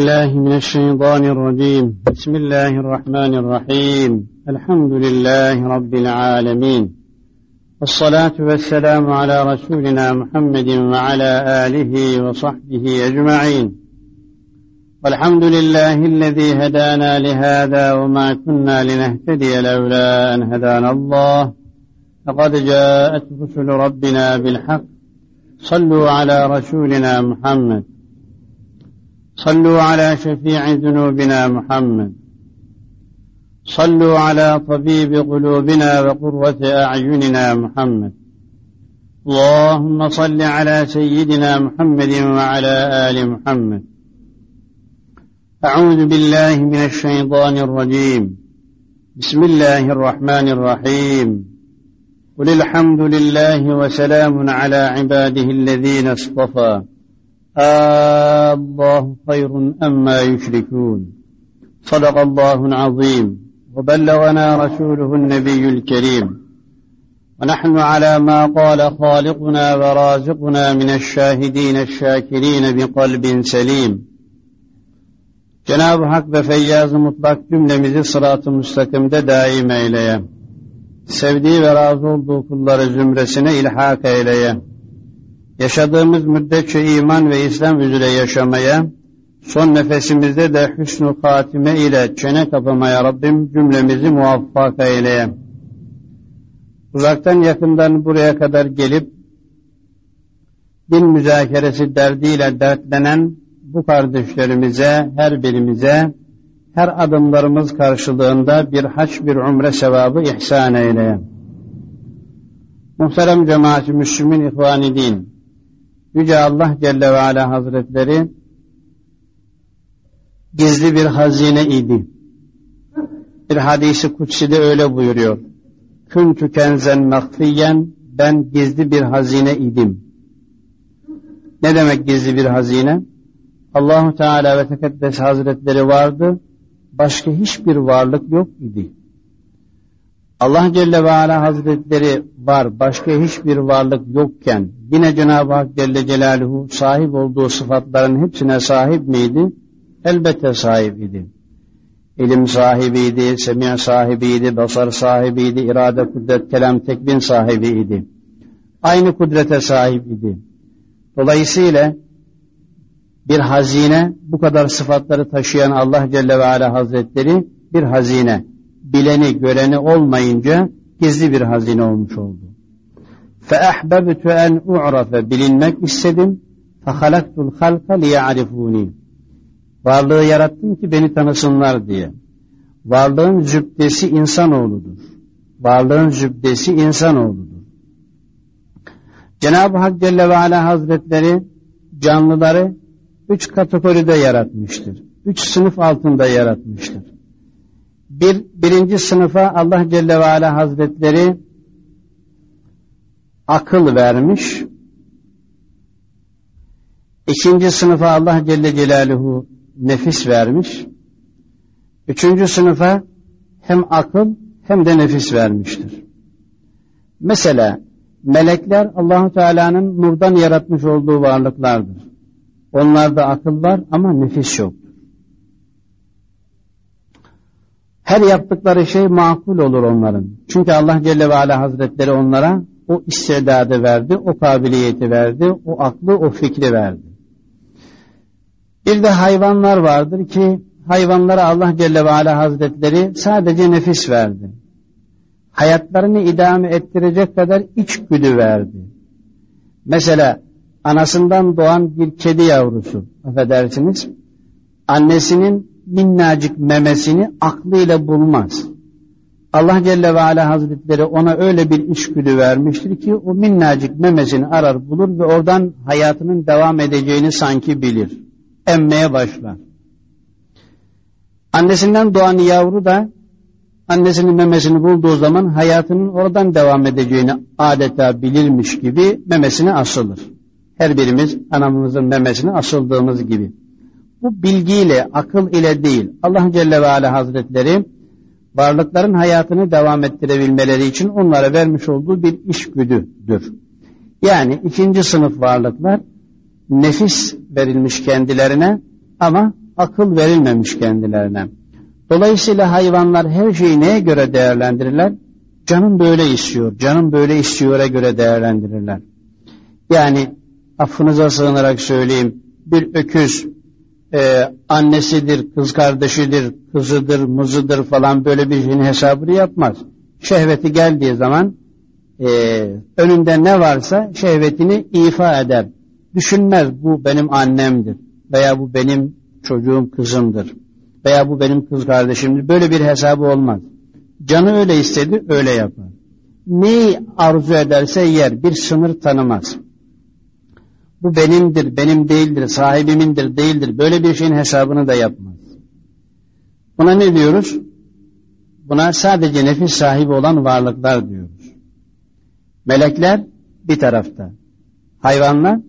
الله من الشيطان الرجيم. بسم الله الرحمن الرحيم. الحمد لله رب العالمين. والصلاة والسلام على رسولنا محمد وعلى آله وصحبه أجمعين. والحمد لله الذي هدانا لهذا وما كنا لنهتدي لولا أن هدانا الله. لقد جاءت رسل ربنا بالحق. صلوا على رسولنا محمد. صلوا على شفيع ذنوبنا محمد. صلوا على طبيب قلوبنا وقرة أعيننا محمد. اللهم صل على سيدنا محمد وعلى آل محمد. أعوذ بالله من الشيطان الرجيم. بسم الله الرحمن الرحيم. قل الحمد لله وسلام على عباده الذين اصطفى. الله خير أما يشركون صدق الله العظيم وبلغنا رسوله النبي الكريم ونحن على ما قال خالقنا ورازقنا من الشاهدين الشاكرين بقلب سليم Cenab-ı Hak ve Feyyaz-ı Mutlak cümlemizi sırat-ı müstakimde daim eyleye. Sevdiği ve razı olduğu kulları zümresine ilhak eyleye. Yaşadığımız müddetçe iman ve İslam üzere yaşamaya, son nefesimizde de hüsnü hatime ile çene kapamaya Rabbim cümlemizi muvaffak eyleye. Uzaktan yakından buraya kadar gelip, din müzakeresi derdiyle dertlenen bu kardeşlerimize, her birimize, her adımlarımız karşılığında bir haç bir umre sevabı ihsan eyleye. Muhterem cemaat-i Müslümin ihvani din, Yüce Allah Celle ve Ala Hazretleri gizli bir hazine idi. Bir hadisi kutside öyle buyuruyor. Küntü kenzen makfiyen ben gizli bir hazine idim. Ne demek gizli bir hazine? Allahu Teala ve Tekaddes Hazretleri vardı. Başka hiçbir varlık yok idi. Allah Celle ve Ala Hazretleri var, başka hiçbir varlık yokken yine Cenab-ı Hak Celle Celaluhu sahip olduğu sıfatların hepsine sahip miydi? Elbette sahip idi. İlim sahibiydi, semih sahibiydi, basar sahibiydi, irade, kudret, kelam, tekvin sahibiydi. Aynı kudrete sahip idi. Dolayısıyla bir hazine, bu kadar sıfatları taşıyan Allah Celle ve Ala Hazretleri bir hazine bileni göreni olmayınca gizli bir hazine olmuş oldu. فَاَحْبَبْتُ اَنْ اُعْرَفَ Bilinmek istedim. فَخَلَقْتُ الْخَلْقَ لِيَعْرِفُونِ Varlığı yarattım ki beni tanısınlar diye. Varlığın zübdesi insanoğludur. Varlığın zübdesi insanoğludur. Cenab-ı Hak Celle ve Ala Hazretleri canlıları üç kategoride yaratmıştır. Üç sınıf altında yaratmıştır. Bir, birinci sınıfa Allah Celle ve Ala Hazretleri akıl vermiş. İkinci sınıfa Allah Celle Celaluhu nefis vermiş. Üçüncü sınıfa hem akıl hem de nefis vermiştir. Mesela melekler Allahu Teala'nın nurdan yaratmış olduğu varlıklardır. Onlarda akıl var ama nefis yok. Her yaptıkları şey makul olur onların. Çünkü Allah Celle ve Ala Hazretleri onlara o istidadı verdi, o kabiliyeti verdi, o aklı, o fikri verdi. Bir de hayvanlar vardır ki hayvanlara Allah Celle ve Ala Hazretleri sadece nefis verdi. Hayatlarını idame ettirecek kadar içgüdü verdi. Mesela anasından doğan bir kedi yavrusu, affedersiniz, annesinin minnacık memesini aklıyla bulmaz. Allah Celle ve Ala Hazretleri ona öyle bir içgüdü vermiştir ki o minnacık memesini arar bulur ve oradan hayatının devam edeceğini sanki bilir. Emmeye başlar. Annesinden doğan yavru da annesinin memesini bulduğu zaman hayatının oradan devam edeceğini adeta bilirmiş gibi memesine asılır. Her birimiz anamızın memesine asıldığımız gibi. Bu bilgiyle, akıl ile değil. Allah Celle ve Ala Hazretleri varlıkların hayatını devam ettirebilmeleri için onlara vermiş olduğu bir işgüdüdür. Yani ikinci sınıf varlıklar nefis verilmiş kendilerine ama akıl verilmemiş kendilerine. Dolayısıyla hayvanlar her şeyi neye göre değerlendirirler? Canım böyle istiyor, canım böyle istiyor'a göre değerlendirirler. Yani affınıza sığınarak söyleyeyim, bir öküz e, annesidir, kız kardeşidir, kızıdır, muzıdır falan böyle bir şeyin hesabını yapmaz. Şehveti geldiği zaman e, önünde ne varsa şehvetini ifa eder. Düşünmez bu benim annemdir veya bu benim çocuğum kızımdır veya bu benim kız kardeşimdir. Böyle bir hesabı olmaz. Canı öyle istedi öyle yapar. Neyi arzu ederse yer bir sınır tanımaz. Bu benimdir, benim değildir, sahibimindir, değildir. Böyle bir şeyin hesabını da yapmaz. Buna ne diyoruz? Buna sadece nefis sahibi olan varlıklar diyoruz. Melekler bir tarafta, hayvanlar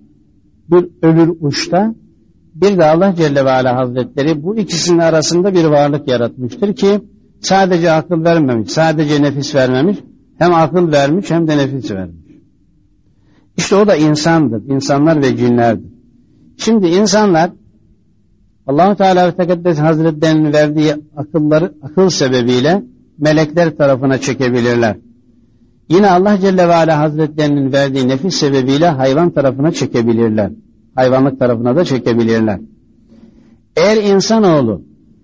bir öbür uçta, bir de Allah Celle ve Ala Hazretleri bu ikisinin arasında bir varlık yaratmıştır ki sadece akıl vermemiş, sadece nefis vermemiş, hem akıl vermiş hem de nefis vermiş. İşte o da insandır, insanlar ve cinlerdir. Şimdi insanlar Allahu Teala ve Tekaddes Hazretlerinin verdiği akılları akıl sebebiyle melekler tarafına çekebilirler. Yine Allah Celle ve Ala Hazretlerinin verdiği nefis sebebiyle hayvan tarafına çekebilirler. Hayvanlık tarafına da çekebilirler. Eğer insanoğlu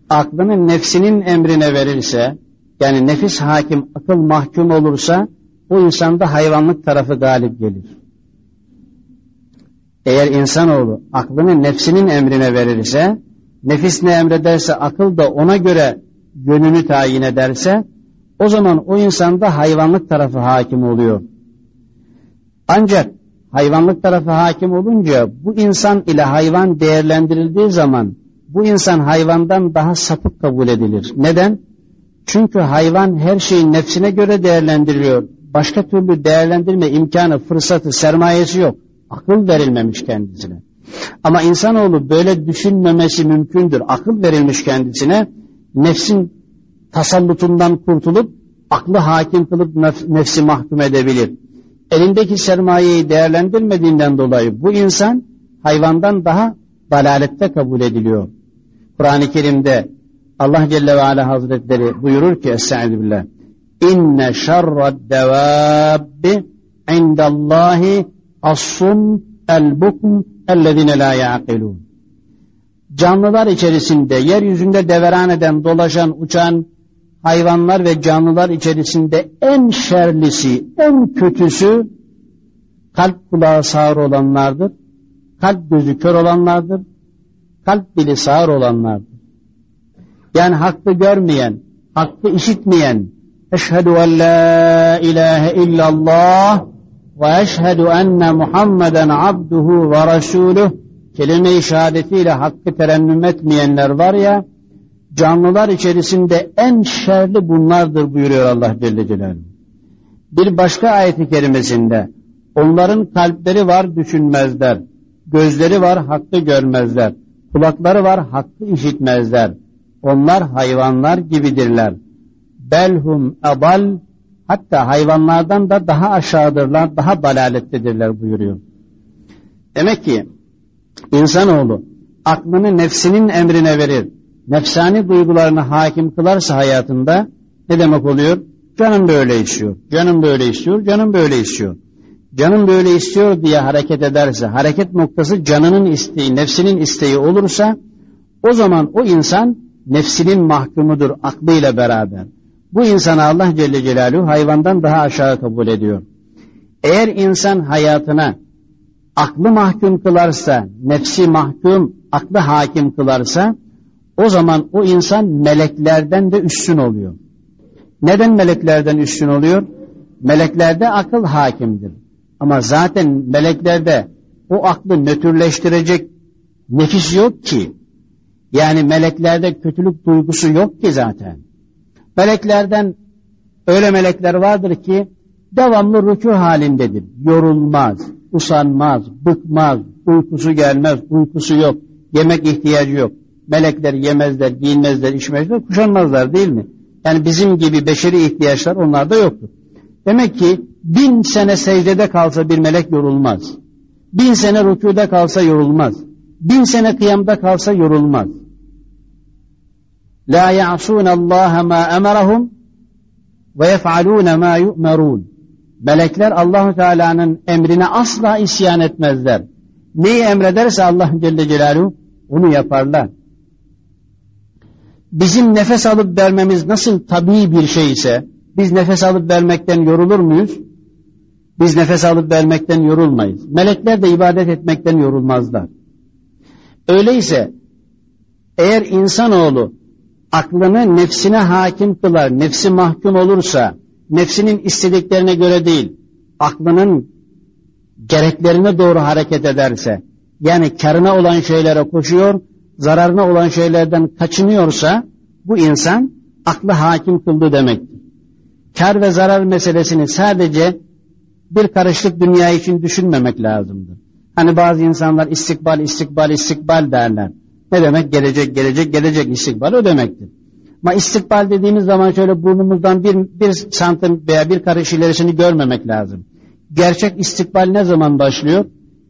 aklının nefsinin emrine verirse, yani nefis hakim, akıl mahkum olursa, o insanda hayvanlık tarafı galip gelir. Eğer insanoğlu aklının nefsinin emrine verirse, nefis ne emrederse akıl da ona göre yönünü tayin ederse, o zaman o insanda hayvanlık tarafı hakim oluyor. Ancak hayvanlık tarafı hakim olunca bu insan ile hayvan değerlendirildiği zaman bu insan hayvandan daha sapık kabul edilir. Neden? Çünkü hayvan her şeyi nefsine göre değerlendiriliyor. Başka türlü değerlendirme imkanı, fırsatı, sermayesi yok. Akıl verilmemiş kendisine. Ama insanoğlu böyle düşünmemesi mümkündür. Akıl verilmiş kendisine. Nefsin tasallutundan kurtulup aklı hakim kılıp nefsi mahkum edebilir. Elindeki sermayeyi değerlendirmediğinden dolayı bu insan hayvandan daha dalalette kabul ediliyor. Kur'an-ı Kerim'de Allah Celle ve Ala Hazretleri buyurur ki Estaizu billah İnne şerrad devabbi indallahi as-sum el-bukm ellezine la yaqilun. Canlılar içerisinde yeryüzünde deveran eden, dolaşan, uçan hayvanlar ve canlılar içerisinde en şerlisi, en kötüsü kalp kulağı sağır olanlardır. Kalp gözü kör olanlardır. Kalp dili sağır olanlardır. Yani hakkı görmeyen, hakkı işitmeyen, eşhedü en la ilahe illallah enne Muhammeden abduhu ve resuluh kelime-i şehadetiyle hakkı terennüm etmeyenler var ya canlılar içerisinde en şerli bunlardır buyuruyor Allah Celle Celaluhu. Bir başka ayeti kerimesinde onların kalpleri var düşünmezler, gözleri var hakkı görmezler, kulakları var hakkı işitmezler. Onlar hayvanlar gibidirler. Belhum ebal hatta hayvanlardan da daha aşağıdırlar, daha dalalettedirler buyuruyor. Demek ki insanoğlu aklını nefsinin emrine verir, nefsani duygularını hakim kılarsa hayatında ne demek oluyor? Canım böyle istiyor, canım böyle istiyor, canım böyle istiyor. Canım böyle istiyor diye hareket ederse, hareket noktası canının isteği, nefsinin isteği olursa, o zaman o insan nefsinin mahkumudur aklıyla beraber. Bu insanı Allah Celle Celaluhu hayvandan daha aşağı kabul ediyor. Eğer insan hayatına aklı mahkum kılarsa, nefsi mahkum, aklı hakim kılarsa, o zaman o insan meleklerden de üstün oluyor. Neden meleklerden üstün oluyor? Meleklerde akıl hakimdir. Ama zaten meleklerde o aklı nötrleştirecek nefis yok ki. Yani meleklerde kötülük duygusu yok ki zaten. Meleklerden öyle melekler vardır ki devamlı rükû halindedir. Yorulmaz, usanmaz, bıkmaz, uykusu gelmez, uykusu yok, yemek ihtiyacı yok. Melekler yemezler, giyinmezler, içmezler, kuşanmazlar değil mi? Yani bizim gibi beşeri ihtiyaçlar onlarda yoktur. Demek ki bin sene secdede kalsa bir melek yorulmaz. Bin sene rükuda kalsa yorulmaz. Bin sene kıyamda kalsa yorulmaz. La ya'sun Allah ma emarahum ve yef'alun ma yu'marun. Melekler Allahu Teala'nın emrine asla isyan etmezler. Neyi emrederse Allah Celle Celaluhu onu yaparlar. Bizim nefes alıp vermemiz nasıl tabii bir şey ise biz nefes alıp vermekten yorulur muyuz? Biz nefes alıp vermekten yorulmayız. Melekler de ibadet etmekten yorulmazlar. Öyleyse eğer insanoğlu aklını nefsine hakim kılar, nefsi mahkum olursa, nefsinin istediklerine göre değil, aklının gereklerine doğru hareket ederse, yani karına olan şeylere koşuyor, zararına olan şeylerden kaçınıyorsa, bu insan aklı hakim kıldı demektir. Kar ve zarar meselesini sadece bir karışlık dünya için düşünmemek lazımdır. Hani bazı insanlar istikbal, istikbal, istikbal derler. Ne demek? Gelecek, gelecek, gelecek istikbal o demektir. Ama istikbal dediğimiz zaman şöyle burnumuzdan bir, bir santim veya bir karış ilerisini görmemek lazım. Gerçek istikbal ne zaman başlıyor?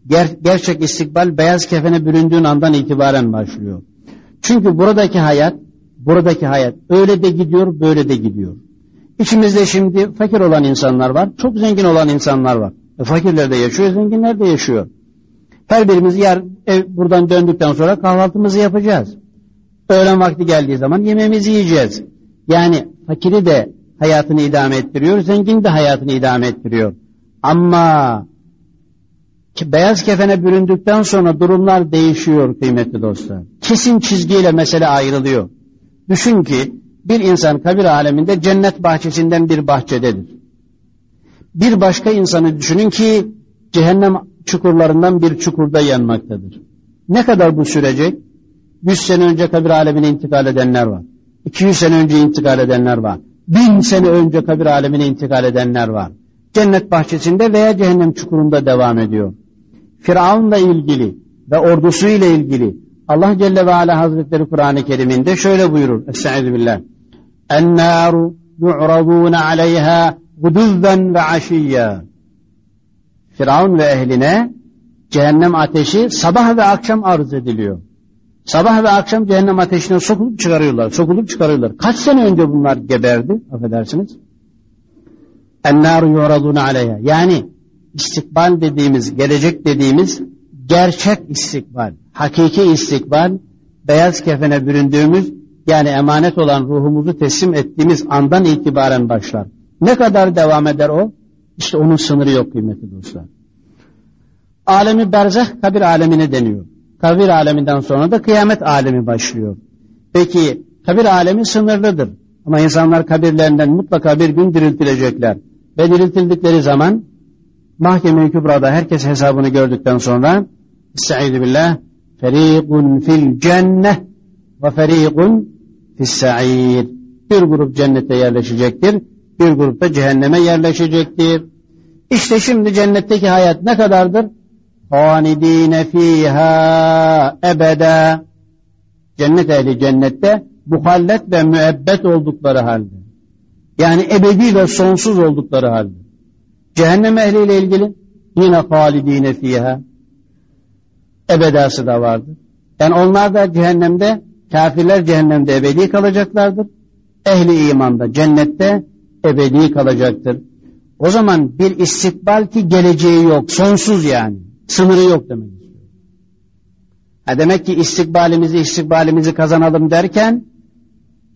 Ger gerçek istikbal beyaz kefene büründüğün andan itibaren başlıyor. Çünkü buradaki hayat, buradaki hayat öyle de gidiyor, böyle de gidiyor. İçimizde şimdi fakir olan insanlar var, çok zengin olan insanlar var. E, fakirler de yaşıyor, zenginler de yaşıyor. Her birimiz yer ev, buradan döndükten sonra kahvaltımızı yapacağız. Öğlen vakti geldiği zaman yemeğimizi yiyeceğiz. Yani fakiri de hayatını idame ettiriyor, zengin de hayatını idame ettiriyor. Ama beyaz kefene büründükten sonra durumlar değişiyor kıymetli dostlar. Kesin çizgiyle mesele ayrılıyor. Düşün ki bir insan kabir aleminde cennet bahçesinden bir bahçededir. Bir başka insanı düşünün ki cehennem çukurlarından bir çukurda yanmaktadır. Ne kadar bu sürecek? 100 sene önce kabir alemine intikal edenler var. 200 sene önce intikal edenler var. 1000 sene önce kabir alemine intikal edenler var. Cennet bahçesinde veya cehennem çukurunda devam ediyor. Firavun'la ilgili ve ordusu ile ilgili Allah Celle ve Ala Hazretleri Kur'an-ı Kerim'inde şöyle buyurur. Estaizu billah. En-nâru yu'radûne aleyhâ gudüzzen ve aşiyya. Firavun ve ehline cehennem ateşi sabah ve akşam arz ediliyor. Sabah ve akşam cehennem ateşine sokulup çıkarıyorlar, sokulup çıkarıyorlar. Kaç sene önce bunlar geberdi, affedersiniz. Ennâru yoradûne aleyha. Yani istikbal dediğimiz, gelecek dediğimiz gerçek istikbal, hakiki istikbal, beyaz kefene büründüğümüz yani emanet olan ruhumuzu teslim ettiğimiz andan itibaren başlar. Ne kadar devam eder o? İşte onun sınırı yok kıymetli dostlar. Alemi berzah kabir alemine deniyor. Kabir aleminden sonra da kıyamet alemi başlıyor. Peki kabir alemi sınırlıdır. Ama insanlar kabirlerinden mutlaka bir gün diriltilecekler. Ve diriltildikleri zaman mahkeme-i kübrada herkes hesabını gördükten sonra Estaizu billah Ferikun fil cenneh ve ferikun fissa'ir. Bir grup cennete yerleşecektir, bir grup da cehenneme yerleşecektir. İşte şimdi cennetteki hayat ne kadardır? Hanidine fiha ebeda. Cennet ehli cennette muhallet ve müebbet oldukları halde. Yani ebedi ve sonsuz oldukları halde. Cehennem ehliyle ilgili yine halidine fiha ebedası da vardır. Yani onlar da cehennemde Kafirler cehennemde ebedi kalacaklardır. Ehli imanda cennette ebedi kalacaktır. O zaman bir istikbal ki geleceği yok, sonsuz yani. Sınırı yok demek. Ha demek ki istikbalimizi istikbalimizi kazanalım derken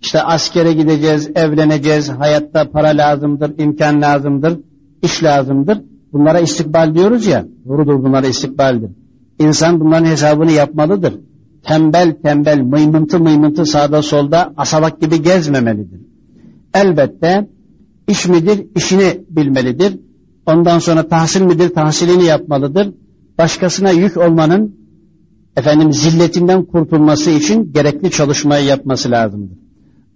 işte askere gideceğiz, evleneceğiz, hayatta para lazımdır, imkan lazımdır, iş lazımdır. Bunlara istikbal diyoruz ya, doğrudur bunlara istikbaldir. İnsan bunların hesabını yapmalıdır tembel tembel mıymıntı mıymıntı sağda solda asalak gibi gezmemelidir. Elbette iş midir işini bilmelidir. Ondan sonra tahsil midir tahsilini yapmalıdır. Başkasına yük olmanın efendim zilletinden kurtulması için gerekli çalışmayı yapması lazımdır.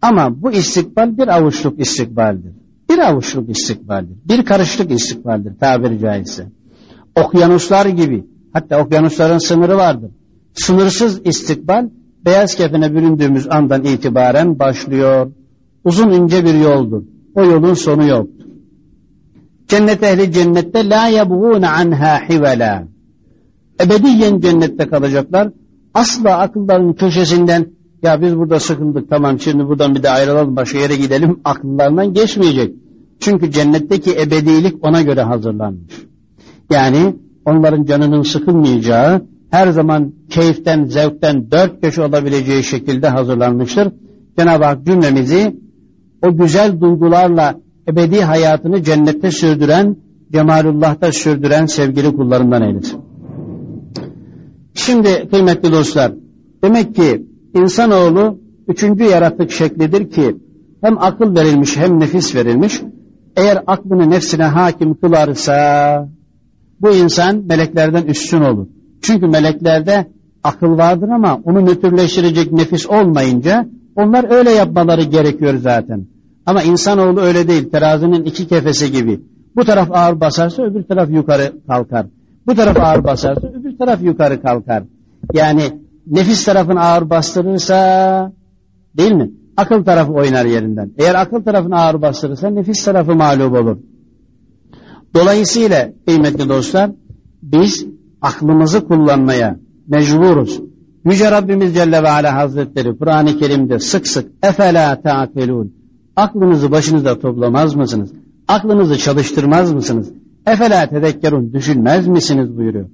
Ama bu istikbal bir avuçluk istikbaldir. Bir avuçluk istikbaldir. Bir karışlık istikbaldir tabiri caizse. Okyanuslar gibi hatta okyanusların sınırı vardır sınırsız istikbal beyaz kefene büründüğümüz andan itibaren başlıyor. Uzun ince bir yoldur. O yolun sonu yoktur. Cennet ehli cennette la yabğûne anha hivela. Ebediyen cennette kalacaklar. Asla akılların köşesinden ya biz burada sıkıldık tamam şimdi buradan bir de ayrılalım başka yere gidelim akıllarından geçmeyecek. Çünkü cennetteki ebedilik ona göre hazırlanmış. Yani onların canının sıkılmayacağı, her zaman keyiften, zevkten dört köşe olabileceği şekilde hazırlanmıştır. Cenab-ı Hak cümlemizi o güzel duygularla ebedi hayatını cennette sürdüren, cemalullah'ta sürdüren sevgili kullarından eylesin. Şimdi kıymetli dostlar, demek ki insanoğlu üçüncü yaratık şeklidir ki hem akıl verilmiş hem nefis verilmiş. Eğer aklını nefsine hakim kılarsa bu insan meleklerden üstün olur. Çünkü meleklerde akıl vardır ama onu nötrleştirecek nefis olmayınca onlar öyle yapmaları gerekiyor zaten. Ama insanoğlu öyle değil. Terazinin iki kefesi gibi. Bu taraf ağır basarsa öbür taraf yukarı kalkar. Bu taraf ağır basarsa öbür taraf yukarı kalkar. Yani nefis tarafın ağır bastırırsa değil mi? Akıl tarafı oynar yerinden. Eğer akıl tarafını ağır bastırırsa nefis tarafı mağlup olur. Dolayısıyla kıymetli dostlar biz aklımızı kullanmaya mecburuz. Yüce Rabbimiz Celle ve Ala Hazretleri Kur'an-ı Kerim'de sık sık efela ta'kelun aklınızı başınıza toplamaz mısınız? Aklınızı çalıştırmaz mısınız? Efela tedekkerun düşünmez misiniz buyuruyor.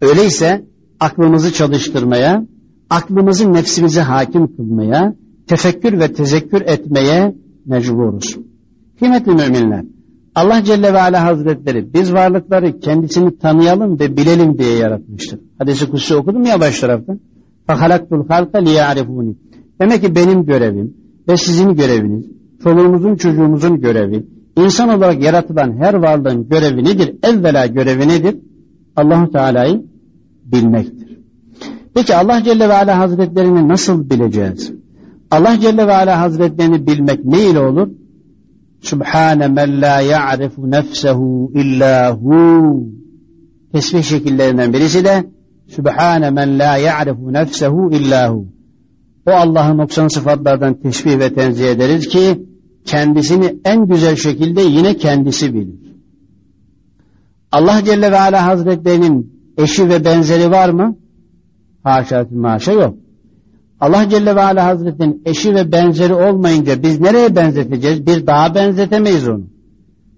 Öyleyse aklımızı çalıştırmaya, aklımızı nefsimize hakim kılmaya, tefekkür ve tezekkür etmeye mecburuz. Kıymetli müminler, Allah Celle ve Ala Hazretleri biz varlıkları kendisini tanıyalım ve bilelim diye yaratmıştır. Hadis-i Kutsi okudum ya baş tarafta. فَخَلَقْتُ الْخَلْقَ لِيَعْرِفُونِ Demek ki benim görevim ve sizin göreviniz, çoluğumuzun çocuğumuzun görevi, insan olarak yaratılan her varlığın görevi nedir? Evvela görevi nedir? Allahu Teala'yı bilmektir. Peki Allah Celle ve Ala Hazretlerini nasıl bileceğiz? Allah Celle ve Ala Hazretlerini bilmek ne ile olur? Subhane men la ya'rifu nefsehu illa hu. Tesbih şekillerinden birisi de Subhane men la ya'rifu nefsehu illa hu. O Allah'ın noksan sıfatlardan teşbih ve tenzih ederiz ki kendisini en güzel şekilde yine kendisi bilir. Allah Celle ve Ala Hazretlerinin eşi ve benzeri var mı? Haşa maşa yok. Allah Celle ve Ala Hazretlerinin eşi ve benzeri olmayınca biz nereye benzeteceğiz? Bir dağa benzetemeyiz onu.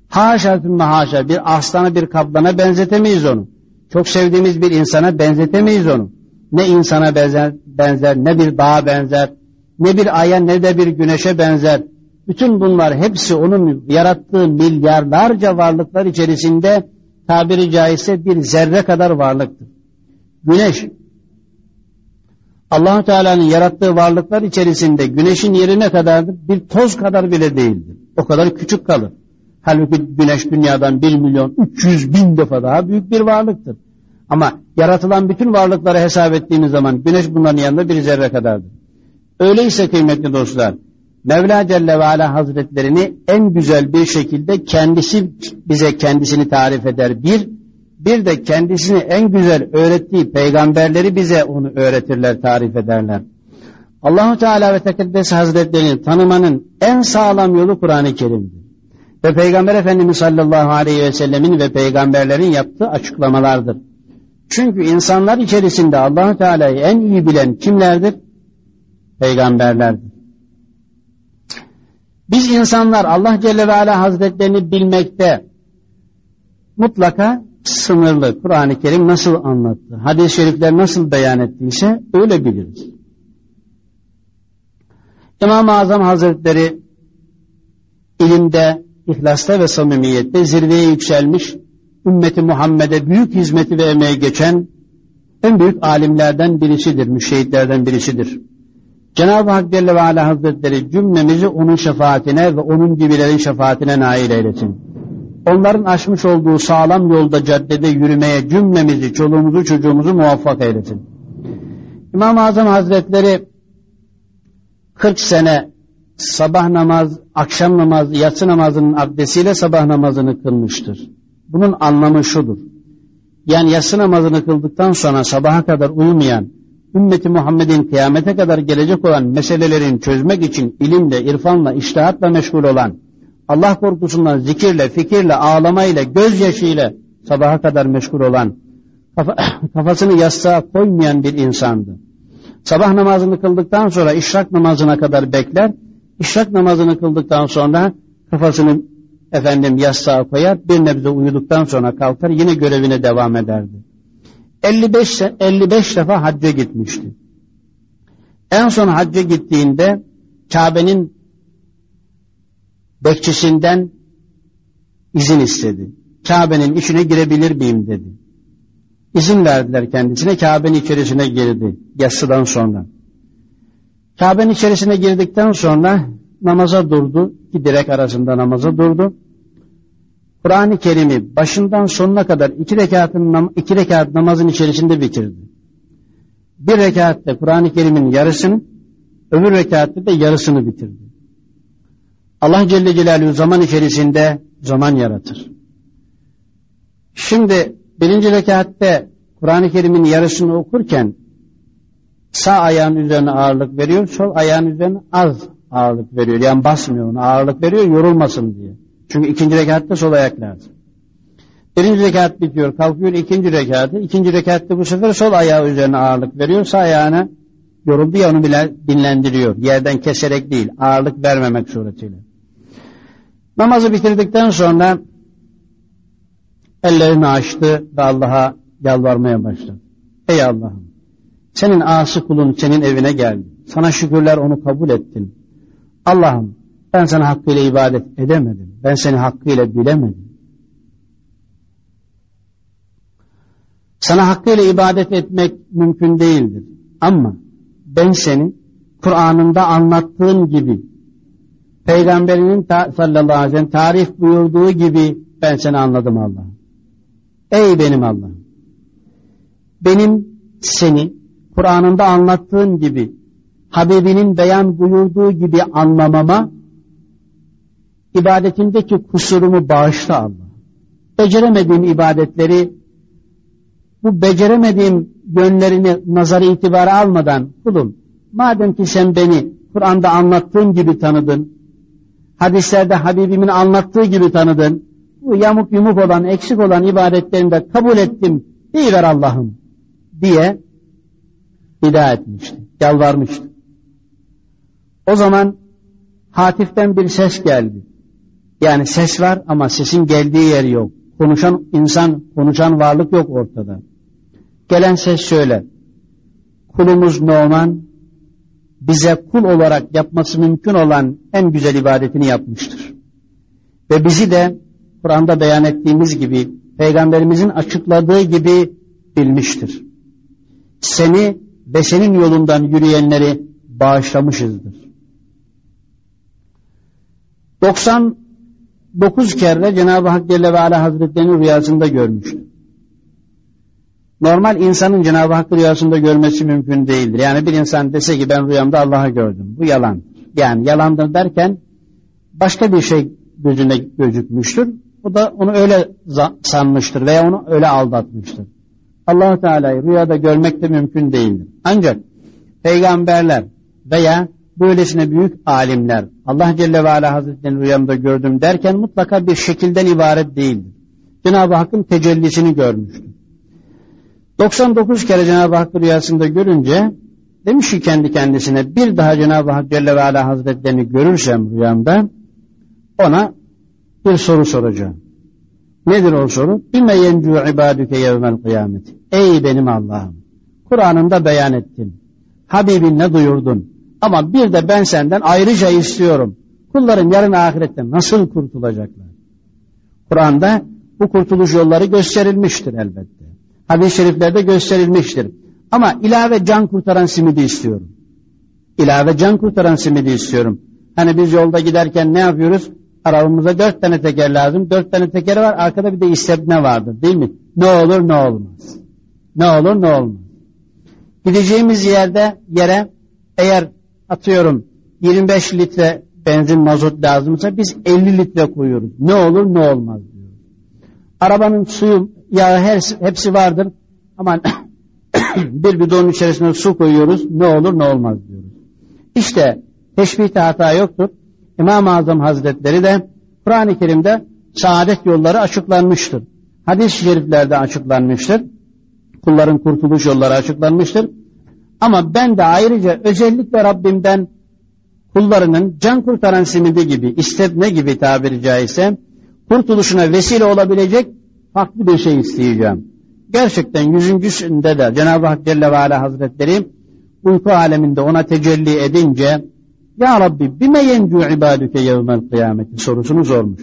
Haşa haşa bir aslana bir kaplana benzetemeyiz onu. Çok sevdiğimiz bir insana benzetemeyiz onu. Ne insana benzer, benzer, ne bir dağa benzer, ne bir aya ne de bir güneşe benzer. Bütün bunlar hepsi onun yarattığı milyarlarca varlıklar içerisinde tabiri caizse bir zerre kadar varlıktır. Güneş, allah Teala'nın yarattığı varlıklar içerisinde güneşin yeri ne kadardır? Bir toz kadar bile değildir. O kadar küçük kalır. Halbuki güneş dünyadan bir milyon 300 bin defa daha büyük bir varlıktır. Ama yaratılan bütün varlıkları hesap ettiğimiz zaman güneş bunların yanında bir zerre kadardır. Öyleyse kıymetli dostlar, Mevla Celle ve Ala Hazretlerini en güzel bir şekilde kendisi bize kendisini tarif eder. Bir, bir de kendisini en güzel öğrettiği peygamberleri bize onu öğretirler, tarif ederler. Allahu Teala ve Tekaddes Hazretlerini tanımanın en sağlam yolu Kur'an-ı Kerim'dir. Ve Peygamber Efendimiz sallallahu aleyhi ve sellemin ve peygamberlerin yaptığı açıklamalardır. Çünkü insanlar içerisinde allah Teala'yı en iyi bilen kimlerdir? Peygamberlerdir. Biz insanlar Allah Celle ve Ala Hazretlerini bilmekte mutlaka sınırlı. Kur'an-ı Kerim nasıl anlattı, hadis-i şerifler nasıl beyan ettiyse öyle biliriz. İmam-ı Azam Hazretleri ilimde, ihlasta ve samimiyette zirveye yükselmiş ümmeti Muhammed'e büyük hizmeti ve emeği geçen en büyük alimlerden birisidir, müşehitlerden birisidir. Cenab-ı Hak Celle ve Ala Hazretleri cümlemizi onun şefaatine ve onun gibilerin şefaatine nail eylesin. Onların açmış olduğu sağlam yolda caddede yürümeye cümlemizi, çoluğumuzu, çocuğumuzu muvaffak eylesin. İmam-ı Azam Hazretleri 40 sene sabah namaz, akşam namazı, yatsı namazının abdestiyle sabah namazını kılmıştır. Bunun anlamı şudur. Yani yatsı namazını kıldıktan sonra sabaha kadar uyumayan, ümmeti Muhammed'in kıyamete kadar gelecek olan meselelerin çözmek için ilimle, irfanla, iştihatla meşgul olan, Allah korkusundan zikirle, fikirle, ağlamayla, gözyaşıyla sabaha kadar meşgul olan, kafa, kafasını yastığa koymayan bir insandı. Sabah namazını kıldıktan sonra işrak namazına kadar bekler. İşrak namazını kıldıktan sonra kafasını efendim yastığa koyar. Bir nebze uyuduktan sonra kalkar yine görevine devam ederdi. 55, 55 defa hacca gitmişti. En son hacca gittiğinde Kabe'nin bekçisinden izin istedi. Kabe'nin içine girebilir miyim dedi. İzin verdiler kendisine. Kabe'nin içerisine girdi. Yassıdan sonra. Kabe'nin içerisine girdikten sonra namaza durdu. İki direk arasında namaza durdu. Kur'an-ı Kerim'i başından sonuna kadar iki rekatın iki rekat namazın içerisinde bitirdi. Bir rekatte Kur'an-ı Kerim'in yarısını, öbür rekatte de yarısını bitirdi. Allah Celle Celaluhu zaman içerisinde zaman yaratır. Şimdi birinci rekatte Kur'an-ı Kerim'in yarısını okurken sağ ayağın üzerine ağırlık veriyor, sol ayağın üzerine az ağırlık veriyor. Yani basmıyor onu, ağırlık veriyor yorulmasın diye. Çünkü ikinci rekatta sol ayak lazım. Birinci rekat bitiyor, kalkıyor ikinci rekatı. İkinci rekatta bu sefer sol ayağı üzerine ağırlık veriyor. Sağ ayağına yoruldu ya onu bile dinlendiriyor. Yerden keserek değil, ağırlık vermemek suretiyle. Namazı bitirdikten sonra ellerini açtı ve Allah'a yalvarmaya başladı. Ey Allah'ım senin ası kulun senin evine geldi. Sana şükürler onu kabul ettin. Allah'ım ben sana hakkıyla ibadet edemedim. Ben seni hakkıyla bilemedim. Sana hakkıyla ibadet etmek mümkün değildir. Ama ben seni Kur'an'ında anlattığın gibi Peygamberinin sallallahu aleyhi ve sellem tarif buyurduğu gibi ben seni anladım Allah. Ey benim Allah. Benim seni Kur'an'ında anlattığın gibi Habibinin beyan buyurduğu gibi anlamama ibadetindeki kusurumu bağışla Allah. Beceremediğim ibadetleri bu beceremediğim yönlerini nazarı itibara almadan kulum madem ki sen beni Kur'an'da anlattığın gibi tanıdın hadislerde Habibimin anlattığı gibi tanıdın. Bu yamuk yumuk olan, eksik olan ibadetlerini de kabul ettim. Deyiver Allah'ım diye ida etmişti, yalvarmıştı. O zaman hatiften bir ses geldi. Yani ses var ama sesin geldiği yer yok. Konuşan insan, konuşan varlık yok ortada. Gelen ses şöyle. Kulumuz Numan bize kul olarak yapması mümkün olan en güzel ibadetini yapmıştır. Ve bizi de Kur'an'da beyan ettiğimiz gibi, Peygamberimizin açıkladığı gibi bilmiştir. Seni ve senin yolundan yürüyenleri bağışlamışızdır. 99 kere Cenab-ı Hak Celle ve Ala Hazretleri'nin rüyasında görmüştür. Normal insanın Cenab-ı Hakk'ı rüyasında görmesi mümkün değildir. Yani bir insan dese ki ben rüyamda Allah'ı gördüm. Bu yalan. Yani yalandır derken başka bir şey gözüne gözükmüştür. O da onu öyle sanmıştır veya onu öyle aldatmıştır. allah Teala'yı rüyada görmek de mümkün değildir. Ancak peygamberler veya böylesine büyük alimler Allah Celle ve Ala Hazretleri'nin rüyamda gördüm derken mutlaka bir şekilden ibaret değildir. Cenab-ı Hakk'ın tecellisini görmüştür. 99 kere Cenab-ı Hakk'ı rüyasında görünce demiş ki kendi kendisine bir daha Cenab-ı Hak Celle ve Ala Hazretlerini görürsem rüyamda ona bir soru soracağım. Nedir o soru? Bime yencu ibadüke yevmel kıyamet. Ey benim Allah'ım. Kur'an'ında beyan ettin. Habibinle duyurdun. Ama bir de ben senden ayrıca istiyorum. Kulların yarın ahirette nasıl kurtulacaklar? Kur'an'da bu kurtuluş yolları gösterilmiştir elbette hadis-i şeriflerde gösterilmiştir. Ama ilave can kurtaran simidi istiyorum. İlave can kurtaran simidi istiyorum. Hani biz yolda giderken ne yapıyoruz? Arabamıza dört tane teker lazım. Dört tane teker var. Arkada bir de istebne vardır değil mi? Ne olur ne olmaz. Ne olur ne olmaz. Gideceğimiz yerde yere eğer atıyorum 25 litre benzin mazot lazımsa biz 50 litre koyuyoruz. Ne olur ne olmaz diyoruz. Arabanın suyu yağı her, hepsi vardır. Ama bir bidonun içerisine su koyuyoruz. Ne olur ne olmaz diyoruz. İşte teşbihte hata yoktur. İmam-ı Azam Hazretleri de Kur'an-ı Kerim'de saadet yolları açıklanmıştır. Hadis-i şeriflerde açıklanmıştır. Kulların kurtuluş yolları açıklanmıştır. Ama ben de ayrıca özellikle Rabbimden kullarının can kurtaran simidi gibi, istebne gibi tabiri caizse kurtuluşuna vesile olabilecek farklı bir şey isteyeceğim. Gerçekten yüzüncüsünde de Cenab-ı Hak Celle ve Ala Hazretleri uyku aleminde ona tecelli edince Ya Rabbi bime yencu ibadüke yevmel kıyameti sorusunu sormuş.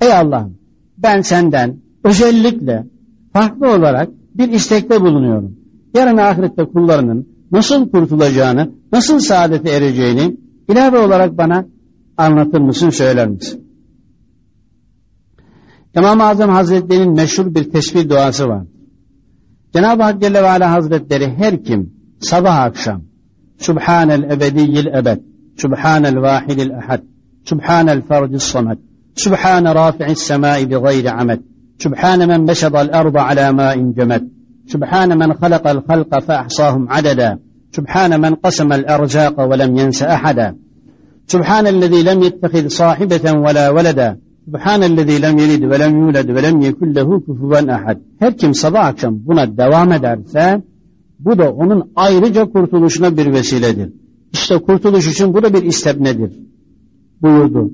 Ey Allah'ım ben senden özellikle farklı olarak bir istekte bulunuyorum. Yarın ahirette kullarının nasıl kurtulacağını, nasıl saadete ereceğini ilave olarak bana anlatır mısın, söyler misin? İmam-ı Azam Hazretleri'nin meşhur bir tesbih duası var. Cenab-ı Hak Celle ve Ala Hazretleri her kim sabah akşam Subhanel ebediyyil ebed Subhanel vahidil ehad Subhanel fardis samet Subhane rafi'is semai bi gayri amed Subhane men beşedal erba ala ma'in cemed Subhane men halakal halqa fe ahsahum adada Subhane men qasemel erzaqa ve lem yense ahada Subhanellezi lem yettehiz sahibeten ve la veleda Subhanellezi lem yelid ve lem yulad ve lem yekun lehu kufuven ahad. Her kim sabah akşam buna devam ederse bu da onun ayrıca kurtuluşuna bir vesiledir. İşte kurtuluş için bu da bir istebnedir buyurdu.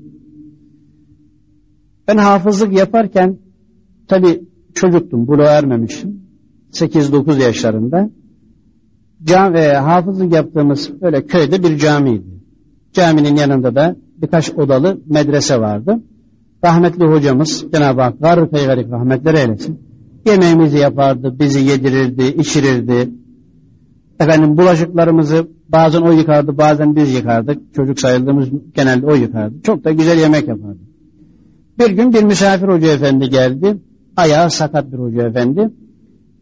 Ben hafızlık yaparken tabi çocuktum, buluğa ermemişim. 8-9 yaşlarında. Cam, e, hafızlık yaptığımız böyle köyde bir camiydi. Caminin yanında da birkaç odalı medrese vardı. Rahmetli hocamız Cenab-ı Hak garı peygarik rahmetleri eylesin. Yemeğimizi yapardı, bizi yedirirdi, içirirdi. Efendim bulaşıklarımızı bazen o yıkardı, bazen biz yıkardık. Çocuk sayıldığımız genelde o yıkardı. Çok da güzel yemek yapardı. Bir gün bir misafir hoca efendi geldi. Ayağı sakat bir hoca efendi.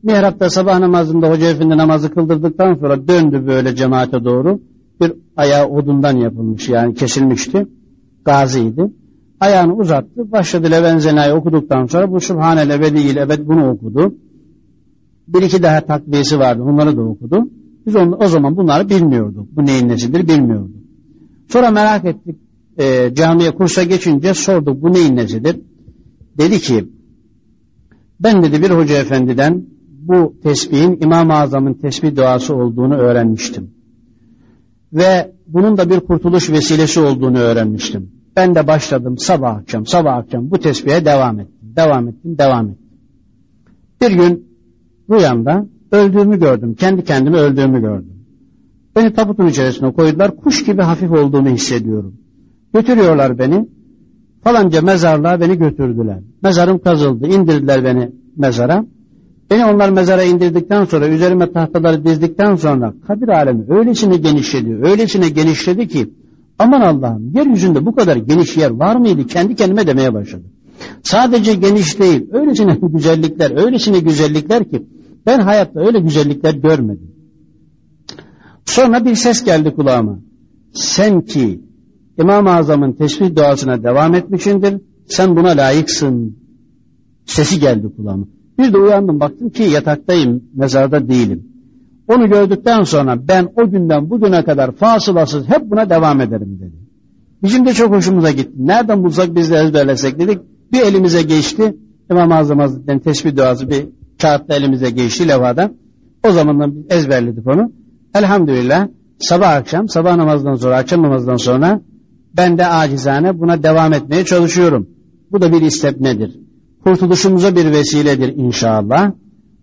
Mihrapta sabah namazında hoca efendi namazı kıldırdıktan sonra döndü böyle cemaate doğru. Bir ayağı odundan yapılmış yani kesilmişti. Gaziydi. Ayağını uzattı. Başladı Levenzena'yı okuduktan sonra bu Sübhanel Ebediyil Ebed bunu okudu. Bir iki daha takviyesi vardı. Onları da okudu. Biz onu, o zaman bunları bilmiyorduk. Bu neyin nesidir bilmiyorduk. Sonra merak ettik. E, camiye kursa geçince sorduk bu neyin nesidir? Dedi ki ben dedi bir hoca efendiden bu tesbihin İmam-ı Azam'ın tesbih duası olduğunu öğrenmiştim. Ve bunun da bir kurtuluş vesilesi olduğunu öğrenmiştim. Ben de başladım sabah akşam, sabah akşam bu tesbihe devam ettim. Devam ettim, devam ettim. Bir gün rüyamda öldüğümü gördüm. Kendi kendime öldüğümü gördüm. Beni tabutun içerisine koydular. Kuş gibi hafif olduğumu hissediyorum. Götürüyorlar beni. Falanca mezarlığa beni götürdüler. Mezarım kazıldı. indirdiler beni mezara. Beni onlar mezara indirdikten sonra üzerime tahtaları dizdikten sonra kabir alemi öylesine genişledi. Öylesine genişledi ki Aman Allah'ım yeryüzünde bu kadar geniş yer var mıydı? Kendi kendime demeye başladım. Sadece geniş değil, öylesine güzellikler, öylesine güzellikler ki ben hayatta öyle güzellikler görmedim. Sonra bir ses geldi kulağıma. Sen ki İmam-ı Azam'ın tesbih duasına devam etmişindir, sen buna layıksın. Sesi geldi kulağıma. Bir de uyandım baktım ki yataktayım, mezarda değilim. Onu gördükten sonra ben o günden bugüne kadar fasılasız hep buna devam ederim dedi. Bizim de çok hoşumuza gitti. Nereden bulsak biz de ezberlesek dedik. Bir elimize geçti. İmam-ı Azam Hazretleri'nin tesbih duası bir kağıtta elimize geçti levhada. O zamandan biz ezberledik onu. Elhamdülillah sabah akşam, sabah namazdan sonra, akşam namazdan sonra ben de acizane buna devam etmeye çalışıyorum. Bu da bir istepnedir. Kurtuluşumuza bir vesiledir inşallah.